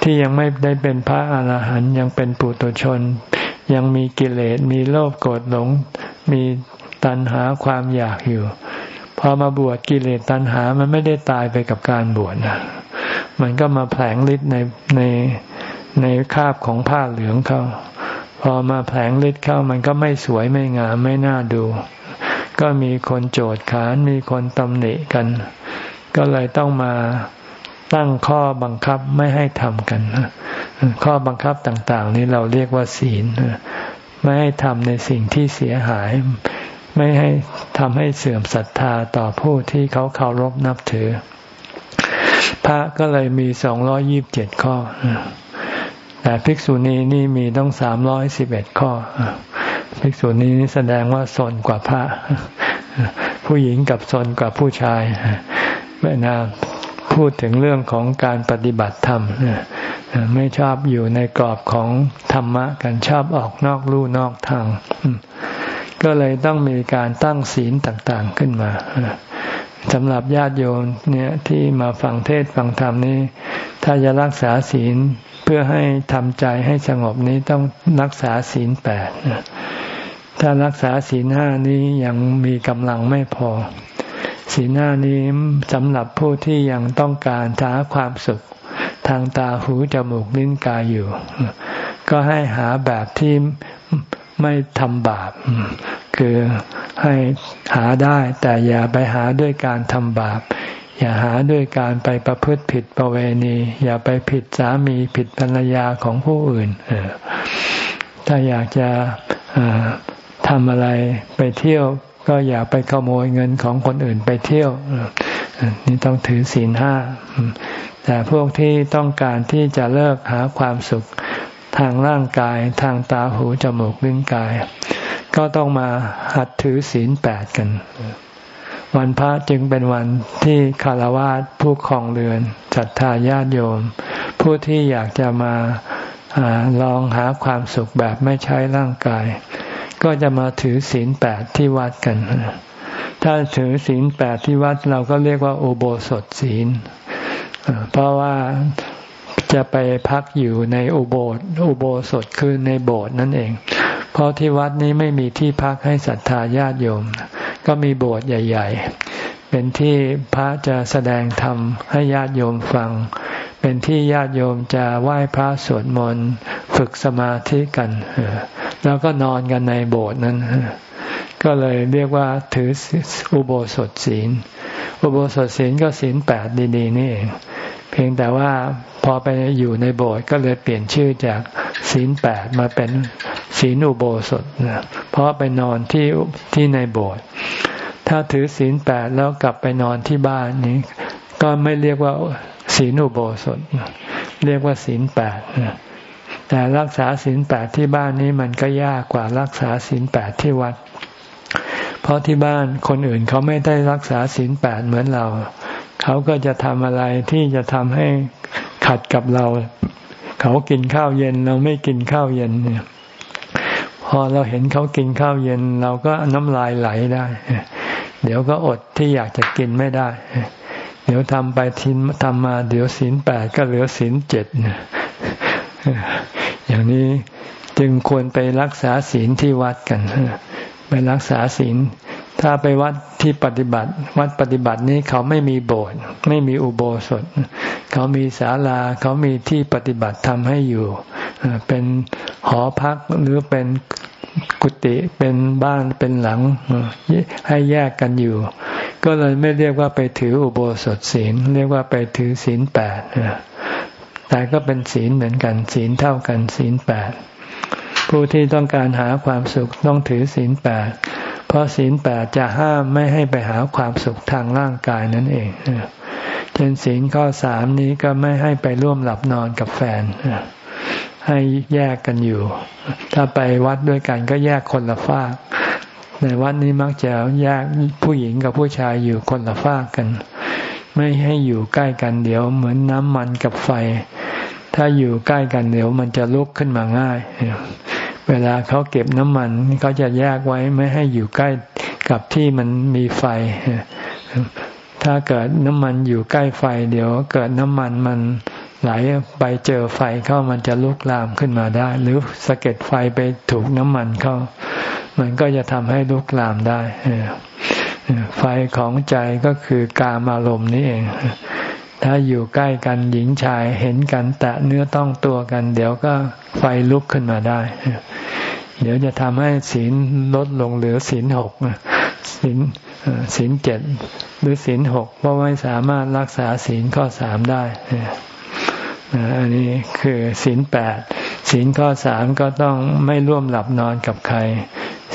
S1: ที่ยังไม่ได้เป็นพระอรหันต์ยังเป็นปุถุชน ยังมีกิเลสมีโลภโกรธหลงมี ตัณหาความอยากอยู่ พอมาบวชกิเลสตัณหามันไม่ได้ตายไปกับการบวชนะมันก็มาแผลงฤทธิ์ในในในคาบของผ้าเหลืองเขาพอมาแผลงฤทธิ์เข้ามันก็ไม่สวยไม่งามไม่น่าดู ก็มีคนโจดขานมีคนตำหนิกัน ก็เลยต้องมาตั้งข้อบังคับไม่ให้ทำกัน ข้อบังคับต่าง ๆ นี้เราเรียกว่าศีล ไม่ให้ทำในสิ่งที่เสียหาย ไม่ให้ทำให้เสื่อมศรัทธาต่อผู้ที่เขาเคารพนับถือ พระก็เลยมีสองร้อยี่บเจ็ดข้อ แต่ภิกษุณีนี่มีต้องสามร้อยสิบเอ็ดข้อ ภิกษุณีนี่แสดงว่าสนกว่าพระ ผู้หญิงกับสนกว่าผู้ชายเวลาพูดถึงเรื่องของการปฏิบัติธรรมไม่ชอบอยู่ในกรอบของธรรมะกันชอบออกนอกลู่นอกทาง ก็เลยต้องมีการตั้งศีลต่างๆขึ้นมาสำหรับญาติโยมเนี่ยที่มาฟังเทศฟังธรรมนี้ ถ้าจะรักษาศีลเพื่อให้ทำใจให้สงบนี้ต้องรักษาศีลแปดถ้ารักษาศีลห้านี้ยังมีกำลังไม่พอ ศีลห้านี้สำหรับผู้ที่ยังต้องการหาความสุข ทางตาหูจมูกลิ้นกายอยู่ ก็ให้หาแบบที่ ไม่ทำบาป คือให้หาได้ แต่อย่าไปหาด้วยการทำบาป อย่าหาด้วยการไปประพฤติผิดประเวณี อย่าไปผิดสามีผิดภรรยาของผู้อื่นถ้าอยากจะทำอะไรไปเที่ยวก็อย่าไปขโมยเงินของคนอื่นไปเที่ยวนี่ต้องถือศีลห้าแต่พวกที่ต้องการที่จะเลิกหาความสุข ทางร่างกายทางตาหูจมูกลิ้นกาย ก็ต้องมาหัดถือศีลแปดกัน วันพระจึงเป็นวันที่คารวะผู้ครองเรือนศรัทธาญาติโยม ผู้ที่อยากจะมาลองหาความสุขแบบไม่ใช้ร่างกาย ก็จะมาถือศีลแปดที่วัดกัน ถ้าถือศีลแปดที่วัดเราก็เรียกว่าโอโบสถศีลเพราะว่า จะไปพักอยู่ในอุโบสถอุโบสถคือในโบสถ์นั่นเอง เพราะที่วัดนี้ไม่มีที่พักให้ศรัทธาญาติโยม ก็มีโบสถ์ใหญ่ ๆ เป็นที่พระจะแสดงธรรมให้ญาติโยมฟัง เป็นที่ญาติโยมจะไหว้พระสวดมนต์ฝึกสมาธิกัน แล้วก็นอนกันในโบสถ์นั้น ก็เลยเรียกว่าถืออุโบสถศีล อุโบสถศีลก็ศีลแปดดีๆนี่เอง เพียงแต่ว่าพอไปอยู่ในโบสถ์ก็เลยเปลี่ยนชื่อจากศีลแปดมาเป็นศีลอุโบสถนะเพราะไปนอนที่ที่ในโบสถ์ถ้าถือศีลแปดแล้วกลับไปนอนที่บ้านนี้ ก็ไม่เรียกว่าศีลอุโบสถเรียกว่าศีลแปดแต่รักษาศีลแปดที่บ้านนี้มันก็ยากกว่ารักษาศีลแปดที่วัด เพราะที่บ้านคนอื่นเขาไม่ได้รักษาศีลแปดเหมือนเรา เขาก็จะทำอะไรที่จะทำให้ขัดกับเรา เขากินข้าวเย็นเราไม่กินข้าวเย็นเนี่ยพอเราเห็นเขากินข้าวเย็น เราก็น้ำลายไหลได้ เดี๋ยวก็อดที่อยากจะกินไม่ได้ เดี๋ยวทำไปทินทำมาเดี๋ยวศีลแปดก็เหลือศีลเจ็ดอย่างนี้จึงควรไปรักษาศีลที่วัดกัน ไปรักษาศีล ถ้าไปวัดที่ปฏิบัติ วัดปฏิบัตินี้เขาไม่มีโบสถ์ไม่มีอุโบสถ เขามีศาลาเขามีที่ปฏิบัติทำให้อยู่ เป็นหอพักหรือเป็นกุฏิเป็นบ้านเป็นหลังให้แยกกันอยู่ ก็เลยไม่เรียกว่าไปถืออุโบสถศีล เรียกว่าไปถือศีลแปดแต่ก็เป็นศีลเหมือนกันศีลเท่ากันศีลแปดผู้ที่ต้องการหาความสุขต้องถือศีลแปด เพราะศีลแปดจะห้ามไม่ให้ไปหาความสุขทางร่างกายนั่นเองเช่นศีลข้อสามนี้ก็ไม่ให้ไปร่วมหลับนอนกับแฟนให้แยกกันอยู่ ถ้าไปวัดด้วยกันก็แยกคนละฝาก ในวัดนี้มักจะแยกผู้หญิงกับผู้ชายอยู่คนละฝากกัน ไม่ให้อยู่ใกล้กันเดี๋ยวเหมือนน้ำมันกับไฟ ถ้าอยู่ใกล้กันเดี๋ยวมันจะลุกขึ้นมาง่าย เวลาเขาเก็บน้ำมันเขาจะแยกไว้ไม่ให้อยู่ใกล้กับที่มันมีไฟ ถ้าเกิดน้ำมันอยู่ใกล้ไฟ เดี๋ยวเกิดน้ำมันมันไหลไปเจอไฟเข้ามันจะลุกลามขึ้นมาได้ หรือสะเก็ดไฟไปถูกน้ำมันเข้า มันก็จะทำให้ลุกลามได้ไฟของใจก็คือกามอารมณ์นี่เอง ถ้าอยู่ใกล้กันหญิงชายเห็นกันแตะเนื้อต้องตัวกัน เดี๋ยวก็ไฟลุกขึ้นมาได้ เดี๋ยวจะทำให้ศีลลดลงเหลือศีลหกศีลศีลเจ็ดหรือศีลหกเพราะไม่สามารถรักษาศีลข้อสามได้อันนี้คือศีลแปดศีลข้อสามก็ต้องไม่ร่วมหลับนอนกับใคร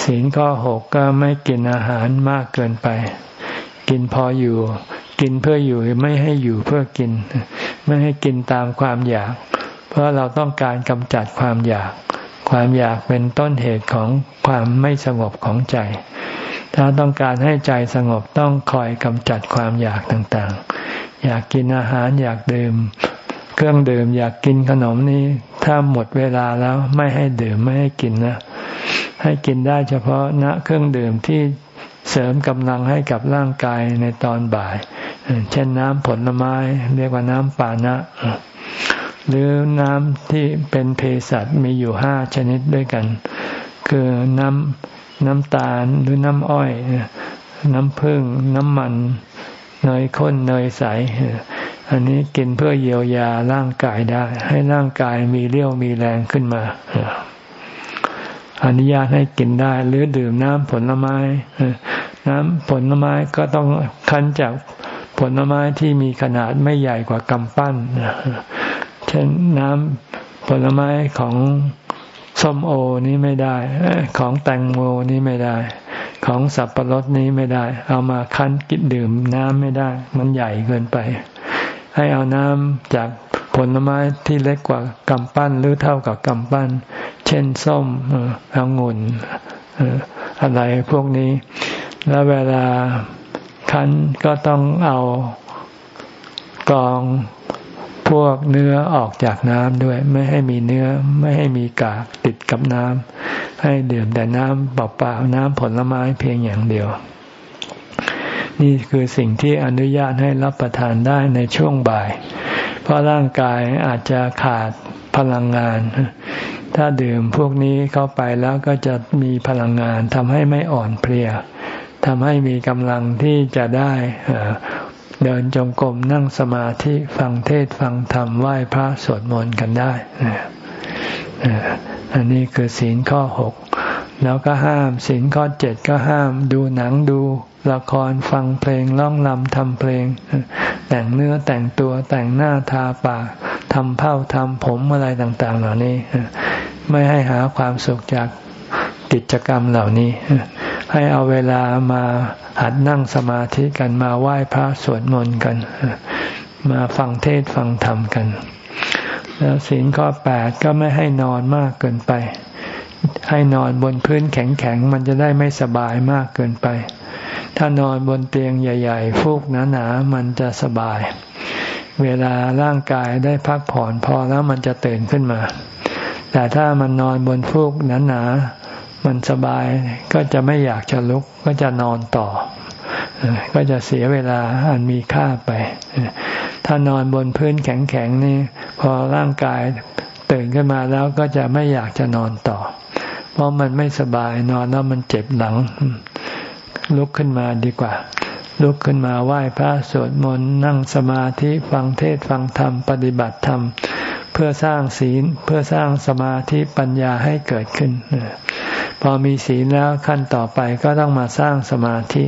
S1: ศีลข้อหกก็ไม่กินอาหารมากเกินไป กินพออยู่ กินเพื่ออยู่ไม่ให้อยู่เพื่อกิน ไม่ให้กินตามความอยาก เพราะเราต้องการกำจัดความอยาก ความอยากเป็นต้นเหตุของความไม่สงบของใจ ถ้าต้องการให้ใจสงบต้องคอยกำจัดความอยากต่างๆ อยากกินอาหารอยากดื่ม เครื่องดื่มอยากกินขนมนี้ ถ้าหมดเวลาแล้วไม่ให้ดื่มไม่ให้กินนะ ให้กินได้เฉพาะณเครื่องดื่มที่ เสริมกำลังให้กับร่างกายในตอนบ่าย เช่นน้ำผลไม้ เรียกว่าน้ำปานะ หรือน้ำที่เป็นเภสัชมีอยู่ห้าชนิดด้วยกัน คือน้ำน้ำตาลหรือน้ำอ้อย น้ำผึ้งน้ำมันเนยข้นเนยใส อันนี้กินเพื่อเยียวยาร่างกายได้ ให้ร่างกายมีเรี่ยวมีแรงขึ้นมาอนุญาตให้กินได้ หรือดื่มน้ำผลไม้ น้ำผลไม้ก็ต้องคั้นจากผลไม้ที่มีขนาดไม่ใหญ่กว่ากำปั้นเช่นน้ำผลไม้ของส้มโอนี้ไม่ได้ ของแตงโมนี้ไม่ได้ ของสับปะรดนี้ไม่ได้ เอามาคั้นกินดื่มน้ำไม่ได้ มันใหญ่เกินไป ให้เอาน้ำจากผลไม้ที่เล็กกว่ากำปั้นหรือเท่ากับกำปั้น เช่นส้มองุ่นอะไรพวกนี้ แล้วเวลาคั้นก็ต้องเอากรองพวกเนื้อออกจากน้ำด้วย ไม่ให้มีเนื้อไม่ให้มีกากติดกับน้ำให้ดื่มแต่น้ำเปล่าๆน้ำผลไม้เพียงอย่างเดียว นี่คือสิ่งที่อนุญาตให้รับประทานได้ในช่วงบ่าย เพราะร่างกายอาจจะขาดพลังงาน ถ้าดื่มพวกนี้เข้าไปแล้วก็จะมีพลังงานทำให้ไม่อ่อนเพลีย ทำให้มีกำลังที่จะได้เดินจงกรมนั่งสมาธิฟังเทศฟังธรรมไหว้พระสวดมนต์กันได้ อันนี้คือศีลข้อหกแล้วก็ห้ามศีลข้อเจ็ดก็ห้าม ดูหนังดูละครฟังเพลงร้องลำทำเพลง แต่งเนื้อแต่งตัวแต่งหน้าทาปากทำเผ้าทำผมอะไรต่าง ๆ เหล่านี้ ไม่ให้หาความสุขจากกิจกรรมเหล่านี้ ให้เอาเวลามาหัดนั่งสมาธิกันมาไหว้พระสวดมนต์กัน มาฟังเทศฟังธรรมกัน แล้วศีลข้อแปดก็ไม่ให้นอนมากเกินไป ให้นอนบนพื้นแข็งๆ มันจะได้ไม่สบายมากเกินไป ถ้านอนบนเตียงใหญ่ ๆ ฟูกหนาๆมันจะสบาย เวลาร่างกายได้พักผ่อนพอแล้วมันจะตื่นขึ้นมา แต่ถ้ามันนอนบนฟูกหนาๆ มันสบายก็จะไม่อยากจะลุกก็จะนอนต่อ ก็จะเสียเวลาอันมีค่าไป ถ้านอนบนพื้นแข็งๆนี่ พอร่างกายตื่นขึ้นมาแล้วก็จะไม่อยากจะนอนต่อ เพราะมันไม่สบายนอนแล้วมันเจ็บหลัง ลุกขึ้นมาดีกว่า ลุกขึ้นมาไหว้พระสวดมนต์นั่งสมาธิฟังเทศฟังธรรม ปฏิบัติธรรม เพื่อสร้างศีลเพื่อสร้างสมาธิปัญญาให้เกิดขึ้น พอมีศีลแล้วขั้นต่อไปก็ต้องมาสร้างสมาธิ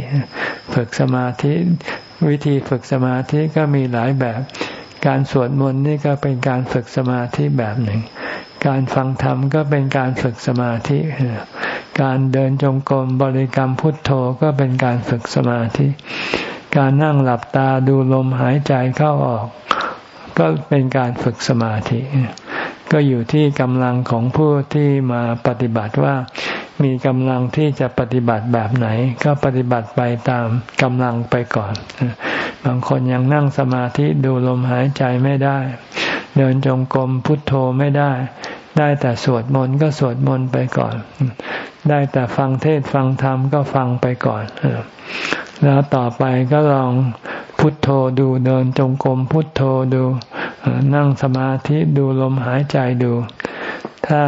S1: ฝึกสมาธิวิธีฝึกสมาธิก็มีหลายแบบ การสวดมนต์นี่ก็เป็นการฝึกสมาธิแบบหนึ่ง การฟังธรรมก็เป็นการฝึกสมาธิ การเดินจงกรมบริกรรมพุทโธก็เป็นการฝึกสมาธิ การนั่งหลับตาดูลมหายใจเข้าออก ก็เป็นการฝึกสมาธิ ก็อยู่ที่กำลังของผู้ที่มาปฏิบัติว่ามีกำลังที่จะปฏิบัติแบบไหน ก็ปฏิบัติไปตามกำลังไปก่อน บางคนยังนั่งสมาธิดูลมหายใจไม่ได้ เดินจงกรมพุทโธไม่ได้ ได้แต่สวดมนต์ก็สวดมนต์ไปก่อน ได้แต่ฟังเทศฟังธรรมก็ฟังไปก่อนแล้วต่อไปก็ลองพุทโธดูเดินจงกรมพุทโธดู นั่งสมาธิดูลมหายใจดู ถ้า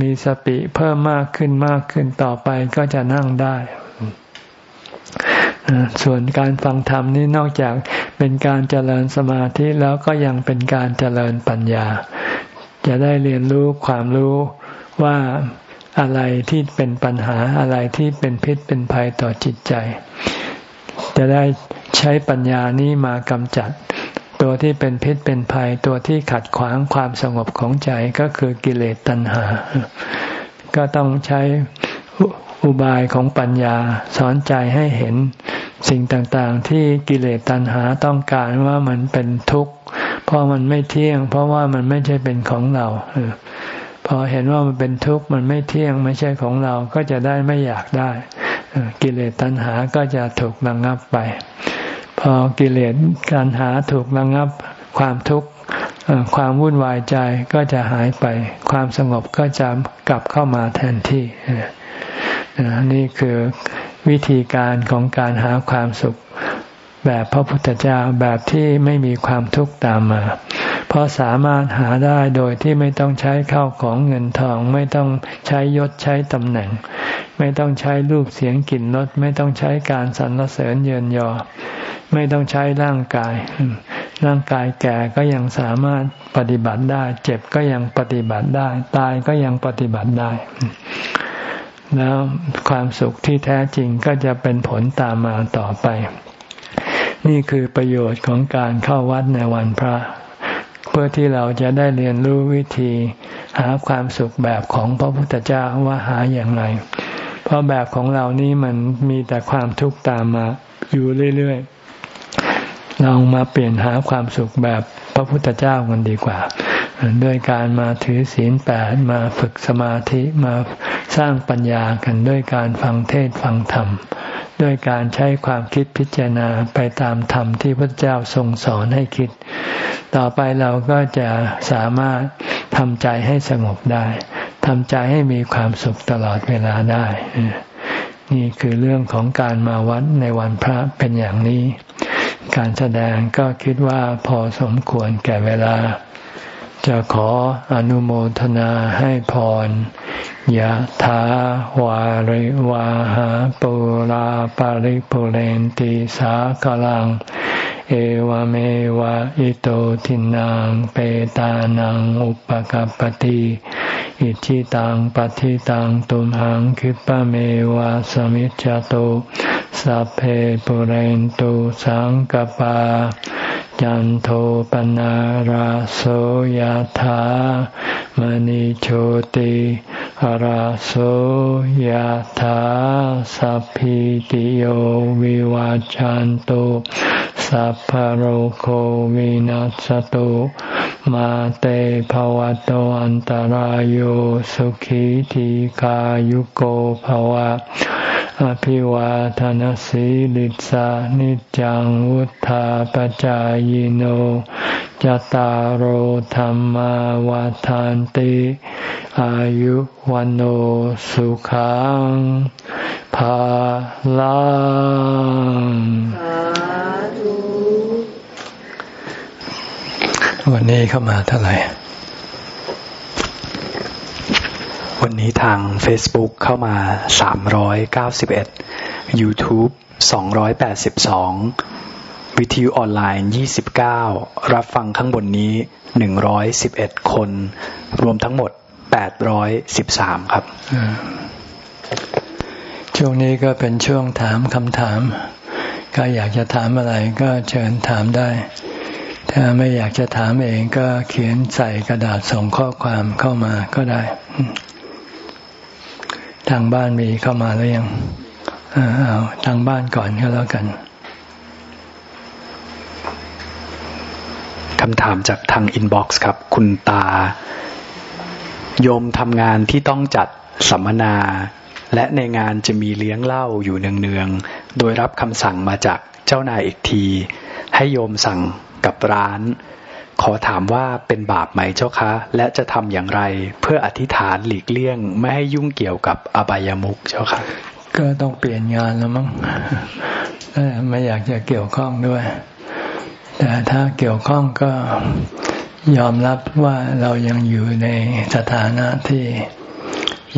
S1: มีสติเพิ่มมากขึ้นมากขึ้นต่อไปก็จะนั่งได้ส่วนการฟังธรรมนี้นอกจากเป็นการเจริญสมาธิแล้วก็ยังเป็นการเจริญปัญญา จะได้เรียนรู้ความรู้ว่าอะไรที่เป็นปัญหาอะไรที่เป็นพิษเป็นภัยต่อจิตใจ จะได้ใช้ปัญญานี้มากำจัด ตัวที่เป็นพิษเป็นภัย ตัวที่ขัดขวางความสงบของใจก็คือกิเลสตัณหา ก็ต้องใช้อุบายของปัญญาสอนใจให้เห็นสิ่งต่างๆ ที่กิเลสตัณหาต้องการว่ามันเป็นทุกข์ เพราะมันไม่เที่ยง เพราะว่ามันไม่ใช่เป็นของเราพอเห็นว่ามันเป็นทุกข์มันไม่เที่ยงไม่ใช่ของเราก็จะได้ไม่อยากได้กิเลสตัณหาก็จะถูกระงงับไป พอกิเลสการหาถูกระงับความทุกข์ความวุ่นวายใจก็จะหายไป ความสงบก็จะกลับเข้ามาแทนที่นี่คือวิธีการของการหาความสุข แบบพระพุทธเจ้าแบบที่ไม่มีความทุกข์ตามมา เพราะสามารถหาได้โดยที่ไม่ต้องใช้เข้าของเงินทอง ไม่ต้องใช้ยศใช้ตำแหน่ง ไม่ต้องใช้รูปเสียงกลิ่นรสไม่ต้องใช้การสรรเสริญเยินยอ ไม่ต้องใช้ร่างกาย ร่างกายแก่ก็ยังสามารถปฏิบัติได้ เจ็บก็ยังปฏิบัติได้ ตายก็ยังปฏิบัติได้แล้วความสุขที่แท้จริงก็จะเป็นผลตามมาต่อไป นี่คือประโยชน์ของการเข้าวัดในวันพระ เพื่อที่เราจะได้เรียนรู้วิธีหาความสุขแบบของพระพุทธเจ้าว่าหาอย่างไร เพราะแบบของเรานี้มันมีแต่ความทุกข์ตามมาอยู่เรื่อยๆลองมาเปลี่ยนหาความสุขแบบพระพุทธเจ้ากันดีกว่าด้วยการมาถือศีลแปดมาฝึกสมาธิมาสร้างปัญญากันด้วยการฟังเทศฟังธรรม ด้วยการใช้ความคิดพิจารณาไปตามธรรมที่พระเจ้าทรงสอนให้คิด ต่อไปเราก็จะสามารถทำใจให้สงบได้ทำใจให้มีความสุขตลอดเวลาได้ นี่คือเรื่องของการมาวัดในวันพระเป็นอย่างนี้ การแสดงก็คิดว่าพอสมควรแก่เวลา จะขออนุโมทนาให้พรยะถาวาริวาหาปุราปาริปุเรนติสากลัง เอวเมวะอิโตทินังเปตานังอุปกัปติอิชิตังปฏิตังตุมหังคิปะเมวะสมิจจโตสัพเพปุเรนตุสังกปา จันโทปนาราโสยธามณิโชติราโสยธาสัพพิติโยวิวาจันตุสัพพโรโควินัสตุมาเตภวะตวันตารโยสุขีทีขายุโกภวะ อภิวาทานสีลิสานิจังวุธาปจายโนจตารโหธรรมวาทานติอายุวันโอสุขังภาลังวันนี้เข้ามาเท่าไหร่
S2: วันนี้ทาง Facebook เข้ามา 391 YouTube 282 วิทยุออนไลน์ 29 รับฟังข้างบนนี้ 111 คน รวมทั้งหมด 813 ครับ
S1: ช่วงนี้ก็เป็นช่วงถามคำถาม ก็อยากจะถามอะไรก็เชิญถามได้ ถ้าไม่อยากจะถามเองก็เขียนใส่กระดาษส่งข้อความเข้ามาก็ได้ ทางบ้านมีเข้ามาหรือยังเอาทางบ้านก่อนก็แล้วกัน
S2: คำถามจากทาง inbox ครับ คุณตา โยมทำงานที่ต้องจัดสัมมนา และในงานจะมีเลี้ยงเหล้าอยู่เนืองๆ โดยรับคำสั่งมาจากเจ้านายอีกที ให้โยมสั่งกับร้าน ขอถามว่าเป็นบาปไหมเจ้าคะ และจะทำอย่างไรเพื่ออธิษฐานหลีกเลี่ยง ไม่ให้ยุ่งเกี่ยวกับอบายามุกเจ้าคะ
S1: ก็ต้องเปลี่ยนงานแล้วมั้งไม่อยากจะเกี่ยวข้องด้วย แต่ถ้าเกี่ยวข้องก็ยอมรับว่าเรายังอยู่ในสถานะที่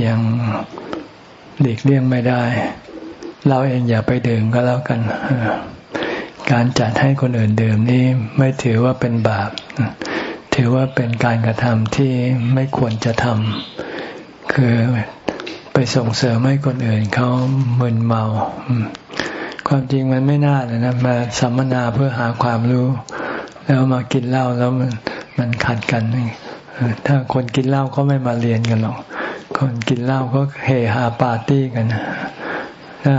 S1: ยังหลีกเลี่ยงไม่ได้ เราเองอย่าไปดื่มก็แล้วกัน การจัดให้คนอื่นดื่มนี่ไม่ถือว่าเป็นบาป ถือว่าเป็นการกระทำที่ไม่ควรจะทำคือไปส่งเสริมให้คนอื่นเขามึนเมา ความจริงมันไม่น่าเลยนะมาสัมมนาเพื่อหาความรู้ แล้วมากินเหล้าแล้วมันมันขัดกันถ้าคนกินเหล้าก็ไม่มาเรียนกันหรอก คนกินเหล้าก็เฮฮาปาร์ตี้กันถ้า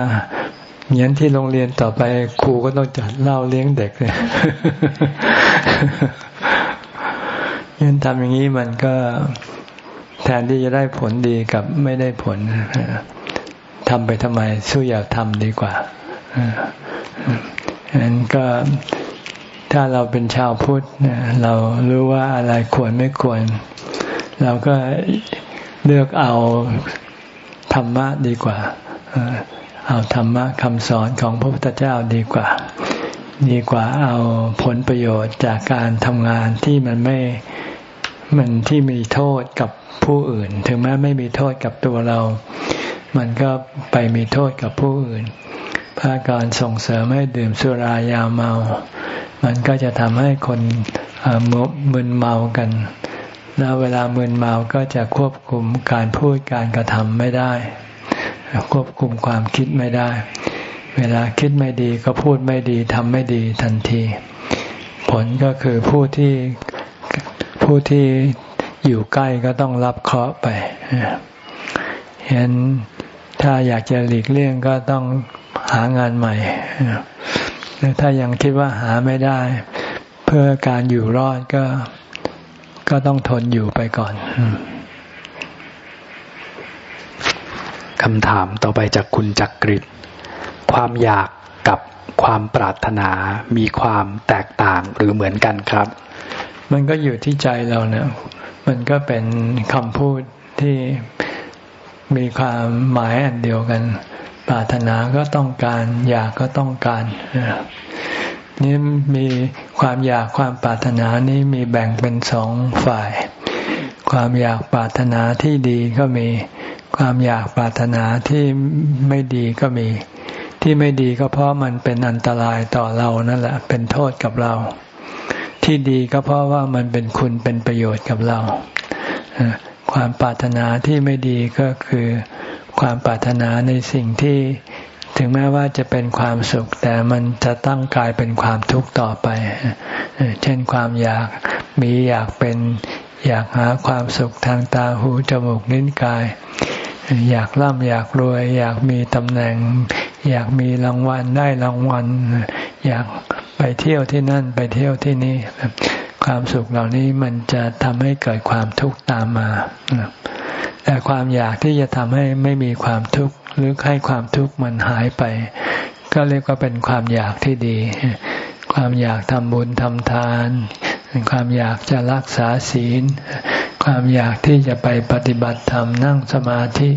S1: อย่างที่โรงเรียนต่อไปครูก็ต้องจัดเล้าเลี้ยงเด็กเลยยันทำอย่างนี้มันก็แทนที่จะได้ผลดีกับไม่ได้ผลทำไปทำไมสู้อย่าทำดีกว่าฉะนั้นก็ถ้าเราเป็นชาวพุทธเรารู้ว่าอะไรควรไม่ควร เราก็เลือกเอาธรรมะดีกว่า เอาธรรมะคำสอนของพระพุทธเจ้าดีกว่า ดีกว่าเอาผลประโยชน์จากการทำงานที่มันไม่มันที่มีโทษกับผู้อื่น ถึงแม้ไม่มีโทษกับตัวเรา มันก็ไปมีโทษกับผู้อื่นพาการส่งเสริมให้ดื่มสุรายาเมา มันก็จะทำให้คนมึนเมากัน แล้วเวลามึนเมาก็จะควบคุมการพูดการกระทำไม่ได้ ควบคุมความคิดไม่ได้ เวลาคิดไม่ดีก็พูดไม่ดีทำไม่ดีทันที ผลก็คือผู้ที่ผู้ที่อยู่ใกล้ก็ต้องรับเคราะห์ไปเห็นถ้าอยากจะหลีกเลี่ยงก็ต้องหางานใหม่ถ้ายังคิดว่าหาไม่ได้ เพื่อการอยู่รอดก็ก็ต้องทนอยู่ไปก่อน
S2: คำถามต่อไปจากคุณจักกริดความอยากกับความปรารถนามีความแตกต่างหรือเหมือนกันครับ
S1: มันก็อยู่ที่ใจเราเนะี่ยมันก็เป็นคำพูดที่มีความหมายอันเดียวกัน ปรารถนาก็ต้องการ อยากก็ต้องการนี่มีความอยากความปรารถนานี้มีแบ่งเป็นสองฝ่าย ความอยากปรารถนาที่ดีก็มี ความอยากปรารถนาที่ไม่ดีก็มี ที่ไม่ดีก็เพราะมันเป็นอันตรายต่อเรานั่นแหละ เป็นโทษกับเรา ที่ดีก็เพราะว่ามันเป็นคุณเป็นประโยชน์กับเรา ความปรารถนาที่ไม่ดีก็คือความปรารถนาในสิ่งที่ถึงแม้ว่าจะเป็นความสุข แต่มันจะตั้งกลายเป็นความทุกข์ต่อไป เช่นความอยากมีอยากเป็นอยากหาความสุขทางตาหูจมูกนิ้นกาย อยากร่ำอยากรวย อยากมีตำแหน่ง อยากมีรางวัลได้รางวัล อยากไปเที่ยวที่นั่นไปเที่ยวที่นี่ ความสุขเหล่านี้มันจะทำให้เกิดความทุกข์ตามมา แต่ความอยากที่จะทำให้ไม่มีความทุกข์หรือให้ความทุกข์มันหายไป ก็เรียกว่าเป็นความอยากที่ดี ความอยากทำบุญทำทาน ความอยากจะรักษาศีล ความอยากที่จะไปปฏิบัติธรรมนั่งสมาธิ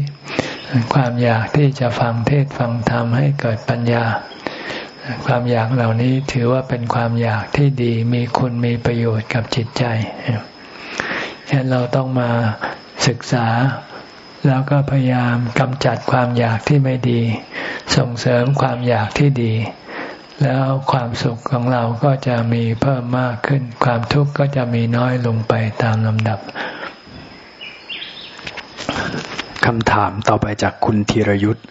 S1: ความอยากที่จะฟังเทศฟังธรรมให้เกิดปัญญา ความอยากเหล่านี้ถือว่าเป็นความอยากที่ดีมีคุณมีประโยชน์กับจิตใจฉะนั้นเราต้องมาศึกษาแล้วก็พยายามกำจัดความอยากที่ไม่ดี ส่งเสริมความอยากที่ดี แล้วความสุขของเราก็จะมีเพิ่มมากขึ้น ความทุกข์ก็จะมีน้อยลงไปตามลำดับ
S2: คำถามต่อไปจากคุณธีรยุทธ์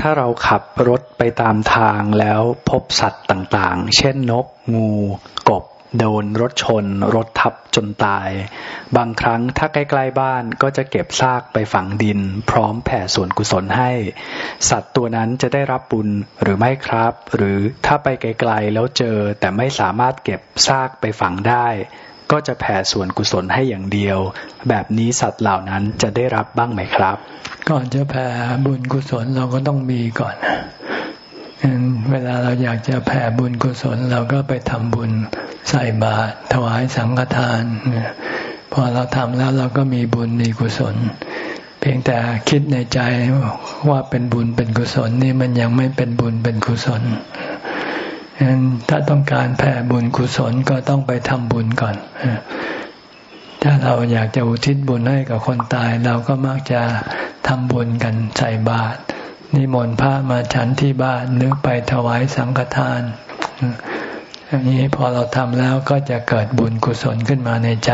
S2: ถ้าเราขับรถไปตามทางแล้วพบสัตว์ต่างๆ เช่นนก งู กบ โดนรถชน รถทับจนตาย บางครั้งถ้าใกล้ๆบ้านก็จะเก็บซากไปฝังดิน พร้อมแผ่ส่วนกุศลให้ สัตว์ตัวนั้นจะได้รับบุญหรือไม่ครับ หรือถ้าไปไกลๆแล้วเจอแต่ไม่สามารถเก็บซากไปฝังได้ ก็จะแผ่ส่วนกุศลให้อย่างเดียว แบบนี้สัตว์เหล่านั้นจะได้รับบ้างไหมครับ
S1: ก่อนจะแผ่บุญกุศลเราก็ต้องมีก่อน เวลาเราอยากจะแผ่บุญกุศลเราก็ไปทำบุญใส่บาตรถวายสังฆทานพอเราทำแล้วเราก็มีบุญมีกุศล เพียงแต่คิดในใจว่าเป็นบุญเป็นกุศลนี่มันยังไม่เป็นบุญเป็นกุศลฉะนั้นถ้าต้องการแผ่บุญกุศลก็ต้องไปทำบุญก่อนถ้าเราอยากจะอุทิศบุญให้กับคนตาย เราก็มักจะทำบุญกันใส่บาตร นิมนต์พระมาฉันที่บ้านนึกไปถวายสังฆทานอันนี้พอเราทำแล้วก็จะเกิดบุญกุศลขึ้นมาในใจ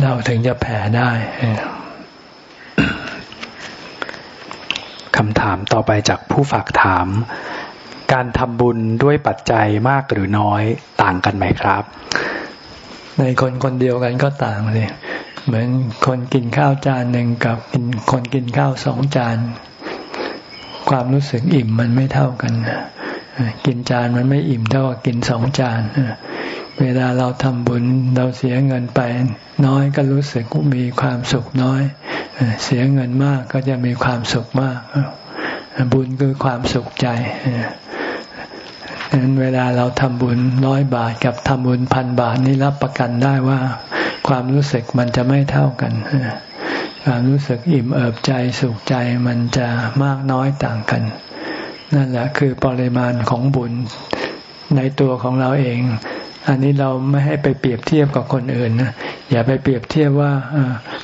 S1: เราถึงจะแผ่ได้
S2: คำถามต่อไปจากผู้ฝากถาม การทำบุญด้วยปัจจัยมากหรือน้อยต่างกันไหมครับ
S1: ในคนคนเดียวกันก็ต่างเลยเหมือนคนกินข้าวจานหนึ่งกับคนกินข้าวสองจาน ความรู้สึกอิ่มมันไม่เท่ากันกินจานมันไม่อิ่มเท่ากับกินสองจานเวลาเราทำบุญเราเสียเงินไป น้อยก็รู้สึกมีความสุขน้อย เสียเงินมากก็จะมีความสุขมาก บุญคือความสุขใจดังนั้นเวลาเราทำบุญร้อยบาทกับทำบุญพันบาทนี่รับประกันได้ว่า ความรู้สึกมันจะไม่เท่ากัน ความรู้สึกอิ่มเอิบใจสุขใจมันจะมากน้อยต่างกัน นั่นแหละคือปริมาณของบุญในตัวของเราเอง อันนี้เราไม่ให้ไปเปรียบเทียบกับคนอื่นนะอย่าไปเปรียบเทียบว่า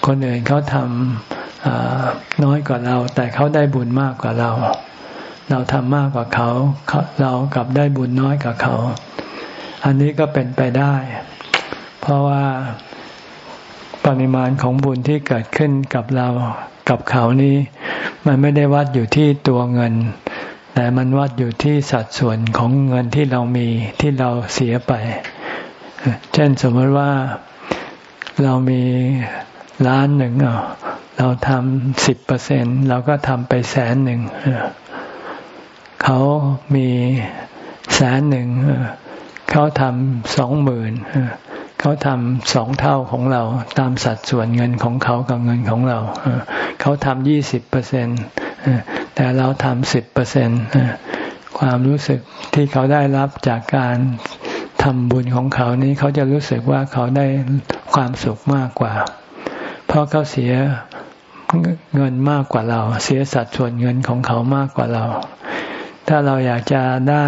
S1: คนอื่นเขาทำน้อยกว่าเรา แต่เขาได้บุญมากกว่าเรา เราทำมากกว่าเขาเรากลับได้บุญน้อยกว่าเขา อันนี้ก็เป็นไปได้ เพราะว่า ปริมาณของบุญที่เกิดขึ้นกับเรากับเขานี้ มันไม่ได้วัดอยู่ที่ตัวเงิน แต่มันวัดอยู่ที่สัดส่วนของเงินที่เรามีที่เราเสียไป เช่นสมมติว่าเรามีล้านหนึ่งเราทำสิบเปอร์เซ็นเราก็ทำไปแสนหนึ่งเขามีแสนหนึ่งเขาทำสองหมื่น เขาทำสองเท่าของเรา ตามสัดส่วนเงินของเขากับเงินของเรา เขาทำยี่สิบเปอร์เซ็นแต่เราทำสิบเปอร์เซ็นความรู้สึกที่เขาได้รับจากการทำบุญของเขานี้เขาจะรู้สึกว่าเขาได้ความสุขมากกว่า เพราะเขาเสียเงินมากกว่าเรา เสียสัดส่วนเงินของเขามากกว่าเรา ถ้าเราอยากจะได้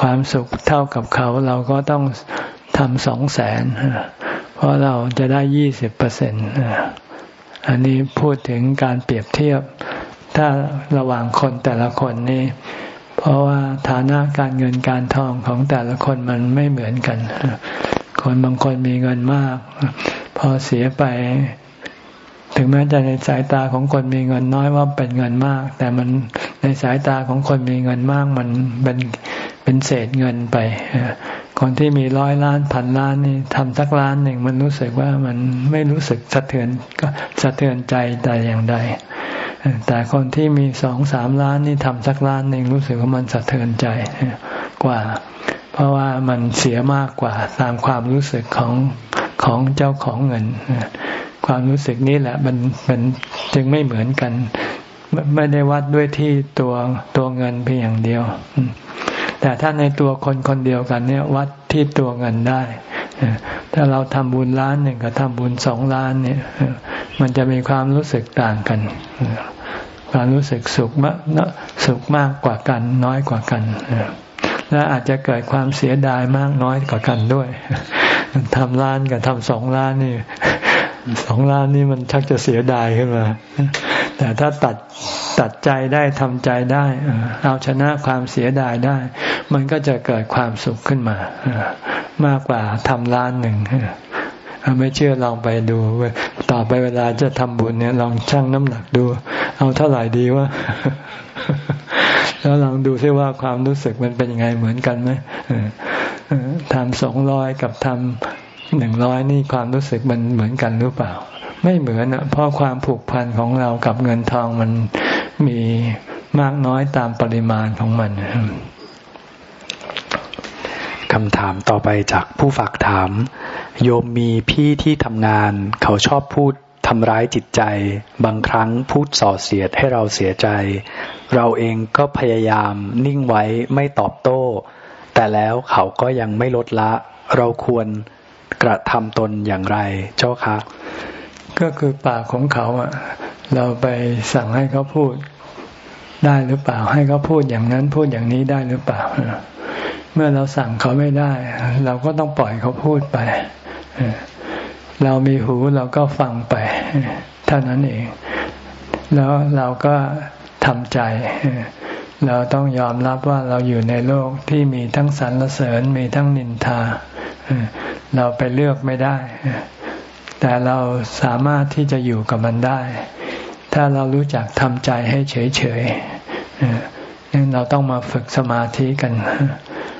S1: ความสุขเท่ากับเขาเราก็ต้อง ทำสองแสนเพราะเราจะได้ยี่สิบเปอร์เซ็นต์อันนี้พูดถึงการเปรียบเทียบ ถ้าระหว่างคนแต่ละคนนี่เพราะว่าฐานะการเงินการทองของแต่ละคนมันไม่เหมือนกัน คนบางคนมีเงินมาก พอเสียไป ถึงแม้จะในสายตาของคนมีเงินน้อยว่าเป็นเงินมาก แต่มันในสายตาของคนมีเงินมากมันเป็นเป็นเศษเงินไป คนที่มีร้อยล้านพันล้านนี่ทำสักล้านหนึ่งมันรู้สึกว่ามันไม่รู้สึกสะเทือนก็สะเทือนใจแต่อย่างใด แต่คนที่มีสองสามล้านนี่ทำสักล้านหนึ่งรู้สึกว่ามันสะเทือนใจกว่า เพราะว่ามันเสียมากกว่าตามความรู้สึกของของเจ้าของเงิน ความรู้สึกนี้แหละมันมันจึงไม่เหมือนกัน ไม่ได้วัดด้วยที่ตัวตัวเงินเพียงอย่างเดียว แต่ถ้าในตัวคนคนเดียวกันเนี่ยวัดที่ตัวเงินได้ ถ้าเราทำบุญล้านหนึ่งกับทำบุญสองล้านเนี่ย มันจะมีความรู้สึกต่างกัน ความรู้สึกสุขมากสุขมากกว่ากันน้อยกว่ากันและอาจจะเกิดความเสียดายมากน้อยกว่ากันด้วยทำล้านกับทำสองล้านนี่สองล้านนี่มันชักจะเสียดายขึ้นมา แต่ถ้าตัดตัดใจได้ทำใจได้ เอาชนะความเสียดายได้ มันก็จะเกิดความสุขขึ้นมา มากกว่าทำล้านหนึ่งไม่เชื่อลองไปดู ต่อไปเวลาจะทำบุญเนี่ยลองชั่งน้ำหนักดู เอาเท่าไหร่ดีวะแล้วลองดูซิว่าความรู้สึกมันเป็นยังไงเหมือนกันไหมทำสองร้อยกับทำ หนึ่งร้อยนี่ความรู้สึกมันเหมือนกันหรือเปล่า ไม่เหมือนอะเพราะความผูกพันของเรากับเงินทองมันมีมากน้อยตามปริมาณของมัน
S2: คำถามต่อไปจากผู้ฝากถาม โยมมีพี่ที่ทำงาน เขาชอบพูดทำร้ายจิตใจ บางครั้งพูดส่อเสียดให้เราเสียใจ เราเองก็พยายามนิ่งไว้ไม่ตอบโต้ แต่แล้วเขาก็ยังไม่ลดละ เราควร กระทำตนอย่างไรเจ้าคะ
S1: ก็คือปากของเขาอะ เราไปสั่งให้เขาพูดได้หรือเปล่า ให้เขาพูดอย่างนั้นพูดอย่างนี้ได้หรือเปล่า เมื่อเราสั่งเขาไม่ได้ เราก็ต้องปล่อยเขาพูดไปเรามีหูเราก็ฟังไปเท่านั้นเอง แล้วเราก็ทำใจ เราต้องยอมรับว่าเราอยู่ในโลกที่มีทั้งสรรเสริญมีทั้งนินทา เราไปเลือกไม่ได้ แต่เราสามารถที่จะอยู่กับมันได้ ถ้าเรารู้จักทำใจให้เฉยๆนี่เราต้องมาฝึกสมาธิกัน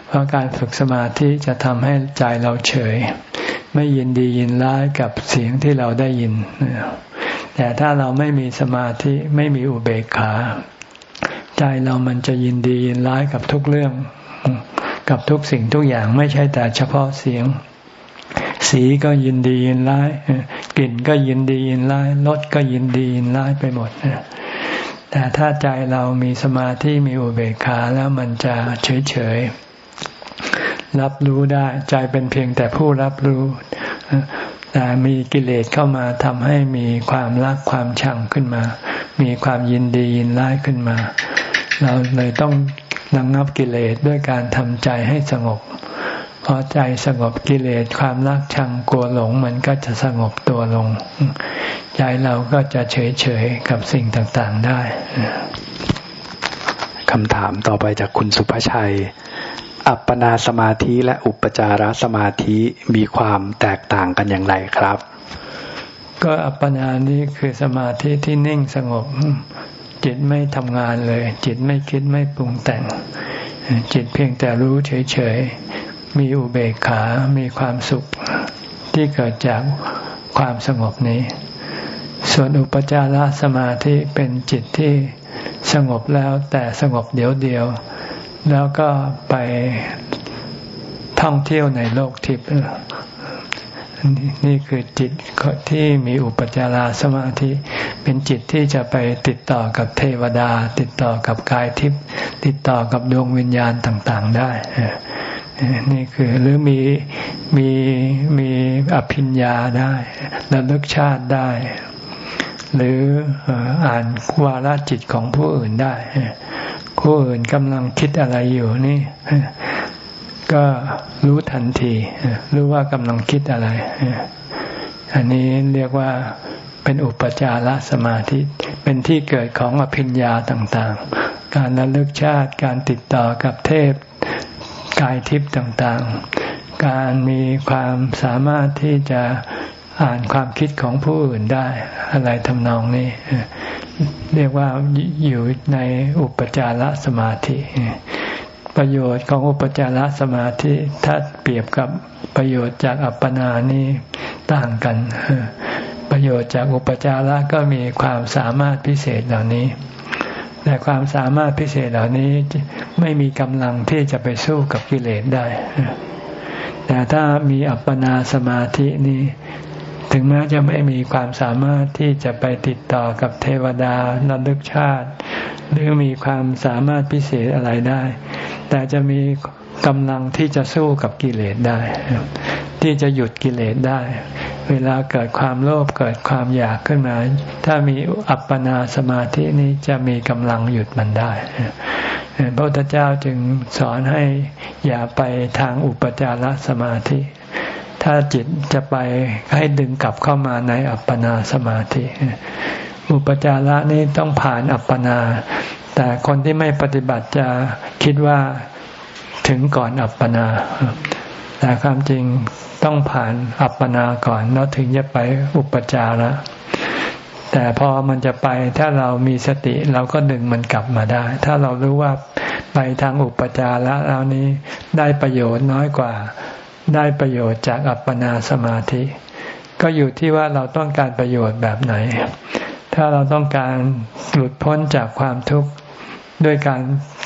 S1: เพราะการฝึกสมาธิจะทำให้ใจเราเฉย ไม่ยินดียินร้ายกับเสียงที่เราได้ยิน แต่ถ้าเราไม่มีสมาธิไม่มีอุเบกขา ใจเรามันจะยินดียินร้ายกับทุกเรื่อง กับทุกสิ่งทุกอย่างไม่ใช่แต่เฉพาะเสียง สีก็ยินดียินร้าย กลิ่นก็ยินดียินร้ายรสก็ยินดียินร้ายไปหมดแต่ถ้าใจเรามีสมาธิมีอุเบกขาแล้วมันจะเฉยเฉยรับรู้ได้ใจเป็นเพียงแต่ผู้รับรู้แต่มีกิเลสเข้ามาทำให้มีความรักความชังขึ้นมา มีความยินดียินร้ายขึ้นมา เราเลยต้องระงงับกิเลสด้วยการทำใจให้สงบพอใจสงบกิเลสความรักชังกลัวหลงมันก็จะสงบตัวลง ใจเราก็จะเฉยเฉยกับสิ่งต่างๆได้
S2: คำถามต่อไปจากคุณสุภชัย อัปปนาสมาธิและอุปจารสมาธิมีความแตกต่างกันอย่างไรครับ
S1: ก็อัปปนานี้คือสมาธิที่นิ่งสงบ จิตไม่ทำงานเลย จิตไม่คิดไม่ปรุงแต่ง จิตเพียงแต่รู้เฉยๆ มีอุเบกขา มีความสุขที่เกิดจากความสงบนี้ ส่วนอุปจารสมาธิเป็นจิตที่สงบแล้วแต่สงบเดียวเดียว แล้วก็ไปท่องเที่ยวในโลกทิพย์ นี่คือจิตที่มีอุปจารสมาธิ เป็นจิตที่จะไปติดต่อกับเทวดา ติดต่อกับกายทิพย์ติดต่อกับดวงวิญญาณต่างๆได้นี่คือหรือมีมีมีอภิญญาได้ระลึกชาติได้ หรืออ่านวาลจิตของผู้อื่นได้ผู้อื่นกำลังคิดอะไรอยู่นี่ ก็รู้ทันที รู้ว่ากำลังคิดอะไร อันนี้เรียกว่าเป็นอุปจารสมาธิ เป็นที่เกิดของอภิญญาต่างๆ การระลึกชาติ การติดต่อกับเทพกายทิพย์ต่างๆ การมีความสามารถที่จะอ่านความคิดของผู้อื่นได้อะไรทำนองนี้ เรียกว่าอยู่ในอุปจารสมาธิ ประโยชน์ของอุปจารสมาธิถ้าเปรียบกับประโยชน์จากอัปปนานี่ต่างกัน ประโยชน์จากอุปจาระก็มีความสามารถพิเศษเหล่านี้ แต่ความสามารถพิเศษเหล่านี้ไม่มีกำลังที่จะไปสู้กับกิเลสได้ แต่ถ้ามีอัปปนาสมาธินี้ ถึงแม้จะไม่มีความสามารถที่จะไปติดต่อกับเทวดาระลึกชาติ หรือมีความสามารถพิเศษอะไรได้ แต่จะมีกำลังที่จะสู้กับกิเลสได้ ที่จะหยุดกิเลสได้ เวลาเกิดความโลภเกิดความอยากขึ้นมา ถ้ามีอัปปนาสมาธินี้จะมีกำลังหยุดมันได้พระพุทธเจ้าจึงสอนให้อย่าไปทางอุปจารสมาธิ ถ้าจิตจะไปให้ดึงกลับเข้ามาในอัปปนาสมาธิ อุปจาระนี้ต้องผ่านอัปปนา แต่คนที่ไม่ปฏิบัติจะคิดว่าถึงก่อนอัปปนา แต่ความจริงต้องผ่านอัปปนาก่อนแล้วถึงจะไปอุปจาระแต่พอมันจะไปถ้าเรามีสติเราก็ดึงมันกลับมาได้ ถ้าเรารู้ว่าไปทางอุปจาระแล้วนี้ได้ประโยชน์น้อยกว่า ได้ประโยชน์จากอัปปนาสมาธิ ก็อยู่ที่ว่าเราต้องการประโยชน์แบบไหน ถ้าเราต้องการหลุดพ้นจากความทุกข์ด้วยการ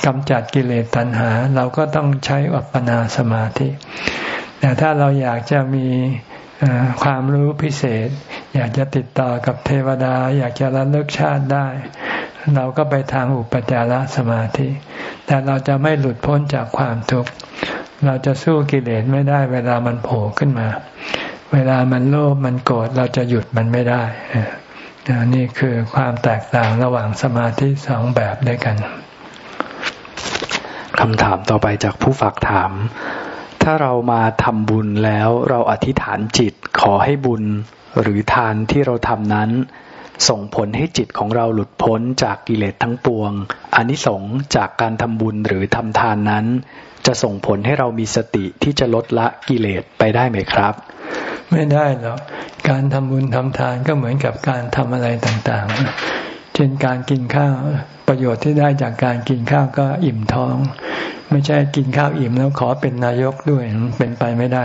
S1: กำจัดกิเลสตัณหา เราก็ต้องใช้อัปปนาสมาธิ แต่ถ้าเราอยากจะมีความรู้พิเศษ อยากจะติดต่อกับเทวดา อยากจะระลึกชาติได้ เราก็ไปทางอุปจารสมาธิ แต่เราจะไม่หลุดพ้นจากความทุกข์ เราจะสู้กิเลสไม่ได้ เวลามันโผล่ขึ้นมา เวลามันโลภมันโกรธเราจะหยุดมันไม่ได้นี่คือความแตกต่างระหว่างสมาธิสองแบบด้วยกัน
S2: คำถามต่อไปจากผู้ฝากถาม ถ้าเรามาทำบุญแล้วเราอธิษฐานจิตขอให้บุญหรือทานที่เราทำนั้น ส่งผลให้จิตของเราหลุดพ้นจากกิเลสทั้งปวง อนิสงส์จากการทำบุญหรือทำทานนั้น จะส่งผลให้เรามีสติที่จะลดละกิเลสไปได้ไหมครับ
S1: ไม่ได้หรอกการทำบุญทำทานก็เหมือนกับการทำอะไรต่างๆ เช่นการกินข้าวประโยชน์ที่ได้จากการกินข้าวก็อิ่มท้อง ไม่ใช่กินข้าวอิ่มแล้วขอเป็นนายกด้วยเป็นไปไม่ได้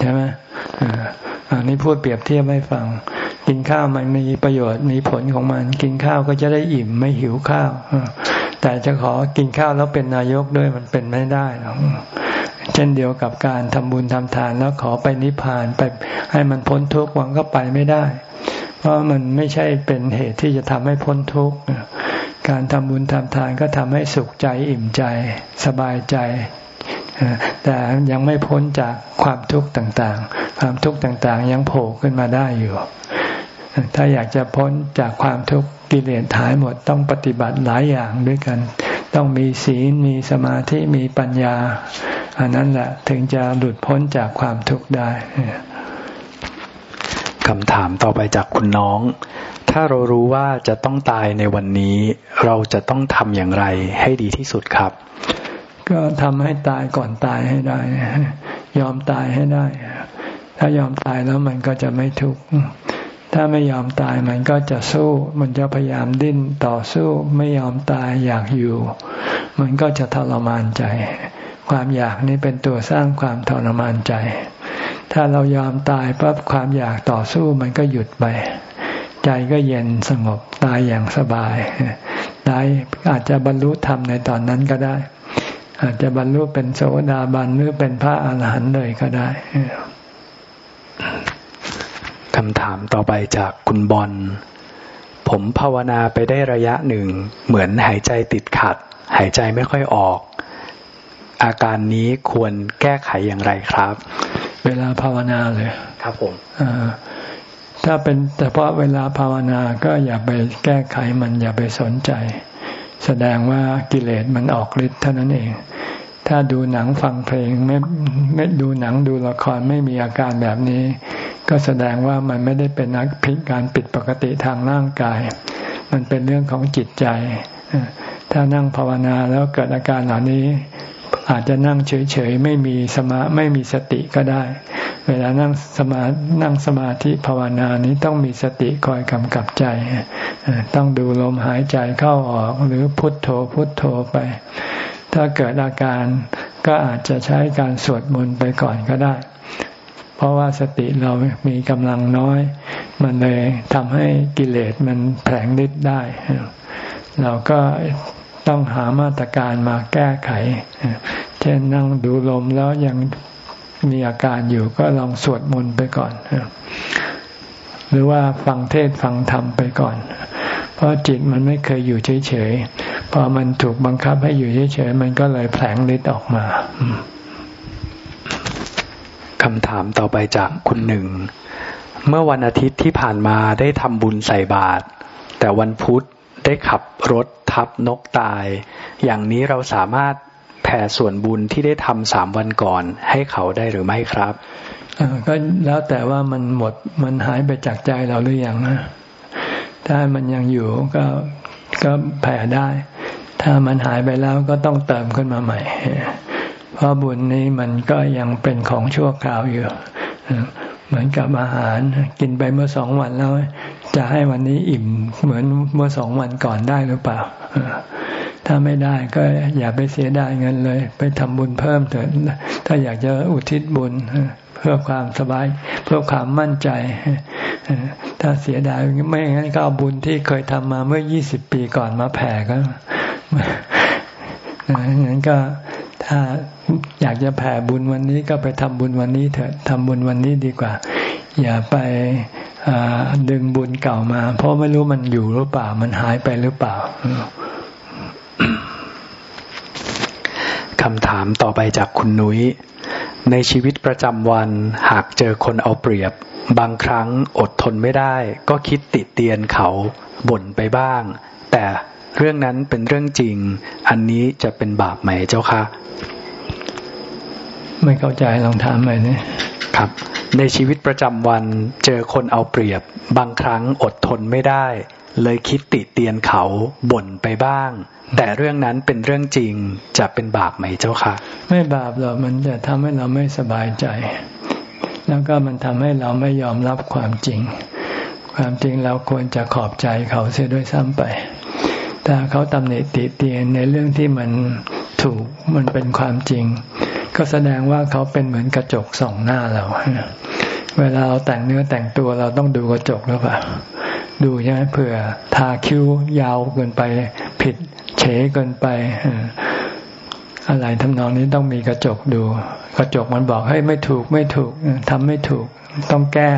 S1: ใช่ไหม อันนี้พูดเปรียบเทียบให้ฟัง กินข้าวมันมีประโยชน์มีผลของมัน กินข้าวก็จะได้อิ่มไม่หิวข้าว แต่จะขอกินข้าวแล้วเป็นนายกด้วยมันเป็นไม่ได้หรอกเช่นเดียวกับการทำบุญทำทานแล้วขอไปนิพพานไปให้มันพ้นทุกข์วังก็ไปไม่ได้ เพราะมันไม่ใช่เป็นเหตุที่จะทำให้พ้นทุกข์การทำบุญทำทานก็ทำให้สุขใจอิ่มใจ สบายใจ แต่ยังไม่พ้นจากความทุกข์ต่างๆ ความทุกข์ต่างๆ ยังโผล่ขึ้นมาได้อยู่ ถ้าอยากจะพ้นจากความทุกข์กิเลสหายหมดต้องปฏิบัติหลายอย่างด้วยกัน ต้องมีศีลมีสมาธิมีปัญญา อันนั้นแหละถึงจะหลุดพ้นจากความทุกข์ได้
S2: คำถามต่อไปจากคุณน้อง ถ้าเรารู้ว่าจะต้องตายในวันนี้ เราจะต้องทำอย่างไรให้ดีที่สุดครับ
S1: ก็ทำให้ตายก่อนตายให้ได้ ยอมตายให้ได้ ถ้ายอมตายแล้วมันก็จะไม่ทุกข์ถ้าไม่ยอมตายมันก็จะสู้ มันจะพยายามดิ้นต่อสู้ไม่ยอมตายอยากอยู่ มันก็จะทรมานใจ ความอยากนี้เป็นตัวสร้างความทรมานใจ ถ้าเรายอมตายปั๊บความอยากต่อสู้มันก็หยุดไป ใจก็เย็นสงบตายอย่างสบาย ตายอาจจะบรรลุธรรมในตอนนั้นก็ได้ อาจจะบรรลุเป็นโสดาบันหรือเป็นพระอาหารหันต์เลยก็ได้
S2: คำถามต่อไปจากคุณบอล ผมภาวนาไปได้ระยะหนึ่ง เหมือนหายใจติดขัด หายใจไม่ค่อยออก อาการนี้ควรแก้ไขอย่างไรครับ
S1: เวลาภาวนาเลย
S2: ครับผม
S1: ถ้าเป็นเฉพาะเวลาภาวนาก็อย่าไปแก้ไขมันอย่าไปสนใจ แสดงว่ากิเลสมันออกฤทธิ์เท่านั้นเอง ถ้าดูหนังฟังเพลงไม่ไม่ดูหนังดูละครไม่มีอาการแบบนี้ ก็แสดงว่ามันไม่ได้เป็นนักพิการปิดปกติทางร่างกาย มันเป็นเรื่องของจิตใจ ถ้านั่งภาวนาแล้วเกิดอาการเหล่านี้ อาจจะนั่งเฉยๆไม่มีสมาไม่มีสติก็ได้ เวลานั่งสมานั่งสมาธิภาวนานี้ต้องมีสติคอยกำกับใจ ต้องดูลมหายใจเข้าออกหรือพุทโธพุทโธไป ถ้าเกิดอาการก็อาจจะใช้การสวดมนต์ไปก่อนก็ได้ เพราะว่าสติเรามีกำลังน้อย มันเลยทำให้กิเลสมันแผลงฤทธิ์ได้ เราก็ ต้องหามาตรการมาแก้ไข เช่นนั่งดูลมแล้วยังมีอาการอยู่ก็ลองสวดมนต์ไปก่อน หรือว่าฟังเทศฟังธรรมไปก่อน เพราะจิตมันไม่เคยอยู่เฉยๆ พอมันถูกบังคับให้อยู่เฉยๆ มันก็เลยแผลงฤทธิ์ออกมา
S2: คำถามต่อไปจากคุณหนึ่ง เมื่อวันอาทิตย์ที่ผ่านมาได้ทำบุญใส่บาตรแต่วันพุธ ได้ขับรถทับนกตาย อย่างนี้เราสามารถแผ่ส่วนบุญที่ได้ทำสามวันก่อน ให้เขาได้หรือไม่ครับ
S1: ก็แล้วแต่ว่ามันหมดมันหายไปจากใจเราหรือยังนะถ้ามันยังอยู่ก็ก็แผ่ได้ ถ้ามันหายไปแล้วก็ต้องเติมขึ้นมาใหม่ เพราะบุญนี้มันก็ยังเป็นของชั่วคราวอยู่ เหมือนกับอาหารกินไปเมื่อสองวันแล้ว จะให้วันนี้อิ่มเหมือนเมื่อสองวันก่อนได้หรือเปล่า ถ้าไม่ได้ก็อย่าไปเสียดายเงินเลย ไปทำบุญเพิ่มเถิดถ้าอยากจะอุทิศบุญเพื่อความสบายเพื่อความมั่นใจ ถ้าเสียดายไม่งั้นก็เอาบุญที่เคยทำมาเมื่อยี่สิบปีก่อนมาแผ่ก็งั้นก็ ถ้าอยากจะแผ่บุญวันนี้ก็ไปทำบุญวันนี้เถอะทำบุญวันนี้ดีกว่า อย่าไปดึงบุญเก่ามา เพราะไม่รู้มันอยู่หรือเปล่า มันหายไปหรือเปล่า
S2: คำถามต่อไปจากคุณนุย้ย ในชีวิตประจำวันหากเจอคนเอาเปรียบ บางครั้งอดทนไม่ได้ ก็คิดติเตียนเขาบ่นไปบ้าง แต่ เรื่องนั้นเป็นเรื่องจริง อันนี้จะเป็นบาปไหมเจ้าคะ
S1: ไม่เข้าใจลองถามใหม่นี่
S2: ครับ ในชีวิตประจำวันเจอคนเอาเปรียบ บางครั้งอดทนไม่ได้ เลยคิดติเตียนเขาบ่นไปบ้าง แต่เรื่องนั้นเป็นเรื่องจริงจะเป็นบาปไหมเจ้าคะ
S1: ไม่บาปหรอกมันจะทำให้เราไม่สบายใจ แล้วก็มันทำให้เราไม่ยอมรับความจริง ความจริงเราควรจะขอบใจเขาเสียด้วยซ้ำไป ถ้าเขาตำหนิติเตียนในเรื่องที่มันถูกมันเป็นความจริง ก็แสดงว่าเขาเป็นเหมือนกระจกส่องหน้าเรา เวลาเราแต่งเนื้อแต่งตัวเราต้องดูกระจกหรือเปล่าดูใช่ไหมเผื่อทาคิ้วยาวเกินไปผิดเฉเกินไปอะไรทำนองนี้ต้องมีกระจกดู กระจกมันบอกให้ไม่ถูกไม่ถูกทำไม่ถูก ต้องแก้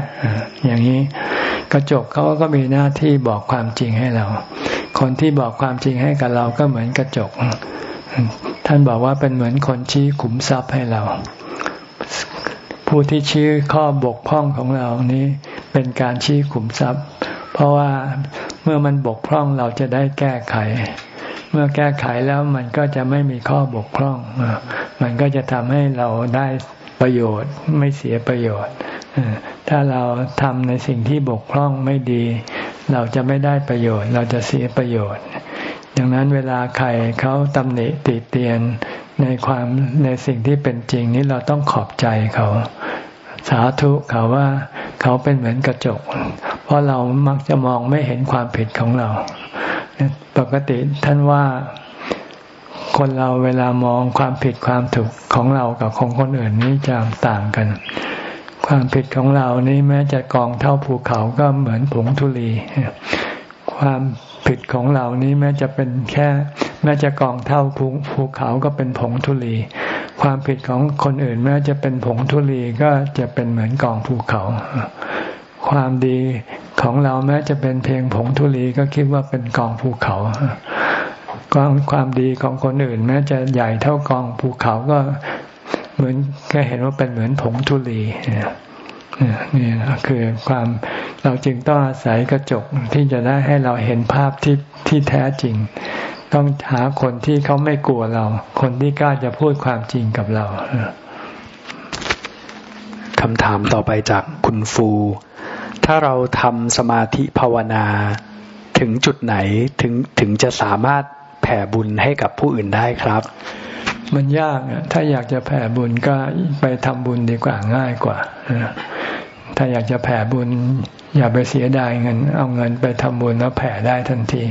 S1: อย่างนี้กระจกเขาก็มีหน้าที่บอกความจริงให้เรา คนที่บอกความจริงให้กับเราก็เหมือนกระจก ท่านบอกว่าเป็นเหมือนคนชี้ขุมทรัพย์ให้เรา ผู้ที่ชี้ข้อบกพร่องของเรานี้เป็นการชี้ขุมทรัพย์ เพราะว่าเมื่อมันบกพร่องเราจะได้แก้ไข เมื่อแก้ไขแล้วมันก็จะไม่มีข้อบกพร่อง มันก็จะทำให้เราได้ ประโยชน์ไม่เสียประโยชน์ ถ้าเราทำในสิ่งที่บกพร่องไม่ดี เราจะไม่ได้ประโยชน์ เราจะเสียประโยชน์ ดังนั้นเวลาใครเขาตำหนิติเตียนในความในสิ่งที่เป็นจริงนี้เราต้องขอบใจเขา สาธุเขาว่าเขาเป็นเหมือนกระจก เพราะเรามักจะมองไม่เห็นความผิดของเรา ปกติท่านว่า คนเราเวลามองความผิดความถูกของเรากับของคนอื่นนี้จะต่างกัน ความผิดของเรานี้แม้จะกองเท่าภูเขาก็เหมือนผงธุลีความผิดของเรานี้แม้จะเป็นแค่ แม้จะกองเท่าภูเขาก็เป็นผงธุลี ความผิดของคนอื่น แม้จะเป็นผงธุลีก็จะเป็นเหมือนกองภูเขา ความดีของเราแม้จะเป็นเพียงผงธุลีก็คิดว่าเป็นกองภูเขา ความความดีของคนอื่นแม้จะใหญ่เท่ากองภูเขาก็เหมือนก็เห็นว่าเป็นเหมือนผงธุลีนี่นะคือความเราจึงต้องอาศัยกระจกที่จะได้ให้เราเห็นภาพที่ที่แท้จริง ต้องหาคนที่เขาไม่กลัวเรา คนที่กล้าจะพูดความจริงกับเรา
S2: คำถามต่อไปจากคุณฟู ถ้าเราทำสมาธิภาวนาถึงจุดไหนถึงถึงจะสามารถ แผ่บุญให้กับผู้อื่นได้ครับ
S1: มันยากถ้าอยากจะแผ่บุญก็ไปทำบุญดีกว่าง่ายกว่าถ้าอยากจะแผ่บุญ อย่าไปเสียดายเงิน เอาเงินไปทำบุญแล้วแผ่ได้ทันที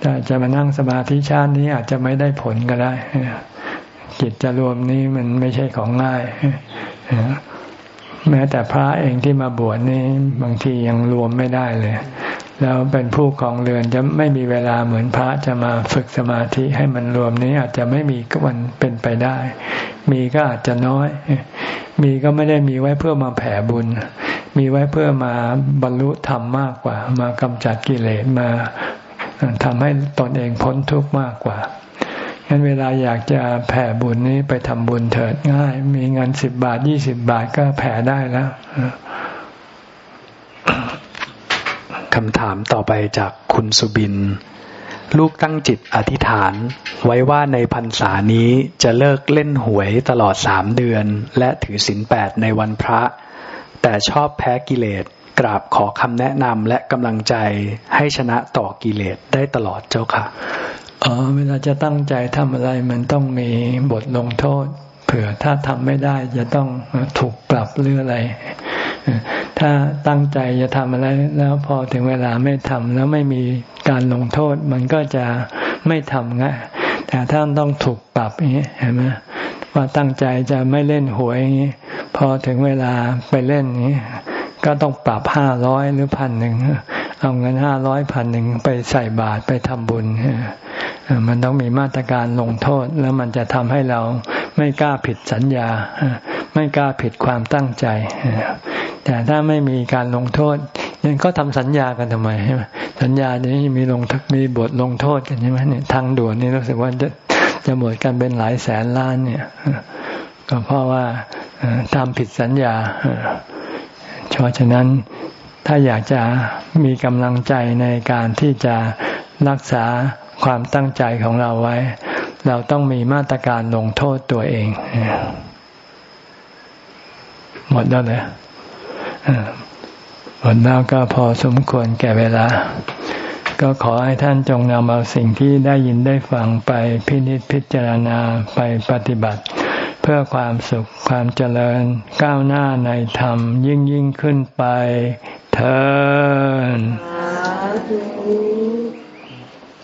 S1: แต่จะมานั่งสมาธิชาตินี้อาจจะไม่ได้ผลก็ได้จิตจะรวมนี้มันไม่ใช่ของง่ายแม้แต่พระเองที่มาบวชนี่บางทียังรวมไม่ได้เลย แล้วเป็นผู้ของเรือนจะไม่มีเวลาเหมือนพระจะมาฝึกสมาธิให้มันรวมนี้อาจจะไม่มีวันเป็นไปได้ มีก็อาจจะน้อย มีก็ไม่ได้มีไว้เพื่อมาแผ่บุญ มีไว้เพื่อมาบรรลุธรรมมากกว่า มากำจัดกิเลสมาทำให้ตนเองพ้นทุกข์มากกว่างั้นเวลาอยากจะแผ่บุญนี้ไปทำบุญเถิดง่าย มีเงินสิบบาทยี่สิบบาทก็แผ่ได้แล้ว
S2: คำถามต่อไปจากคุณสุบิน ลูกตั้งจิตอธิษฐาน ไว้ว่าในพรรษานี้จะเลิกเล่นหวยตลอดสามเดือน และถือศีลแปดในวันพระ แต่ชอบแพ้กิเลสกราบขอคำแนะนำและกำลังใจให้ชนะต่อกิเลสได้ตลอดเจ้าค่ะ
S1: อ๋อเวลาจะตั้งใจทำอะไรมันต้องมีบทลงโทษ เผื่อถ้าทำไม่ได้จะต้องถูกปรับหรืออะไร ถ้าตั้งใจจะทำอะไร แล้วพอถึงเวลาไม่ทำแล้วไม่มีการลงโทษ มันก็จะไม่ทำง่ายแต่ท่านต้องถูกปรับอย่างนี้เห็นไหมว่าตั้งใจจะไม่เล่นหวยอย่างนี้พอถึงเวลาไปเล่นอย่างนี้ก็ต้องปรับห้าร้อยหรือพันหนึ่งเอาเงินห้าร้อยพันหนึ่งไปใส่บาตรไปทำบุญ มันต้องมีมาตรการลงโทษ แล้วมันจะทำให้เราไม่กล้าผิดสัญญา ไม่กล้าผิดความตั้งใจ แต่ถ้าไม่มีการลงโทษยังก็ทำสัญญากันทำไมใช่ไหมสัญญาเนี้มีลงมีบทลงโทษกันใช่ไหมเนี่ยทางด่วนนี่รู้สึกว่าจะจะหมดกันเป็นหลายแสนล้านเนี่ยก็เพราะว่าทำผิดสัญญาเพราะฉะนั้นถ้าอยากจะมีกำลังใจในการที่จะรักษา ความตั้งใจของเราไว้ เราต้องมีมาตรการลงโทษตัวเอง หมดแล้วเลยหมดแล้วก็พอสมควรแก่เวลา ก็ขอให้ท่านจงนำเอาสิ่งที่ได้ยินได้ฟังไปพินิจพิจารณาไปปฏิบัติ เพื่อความสุขความเจริญก้าวหน้าในธรรมยิ่งยิ่งขึ้นไปเธอ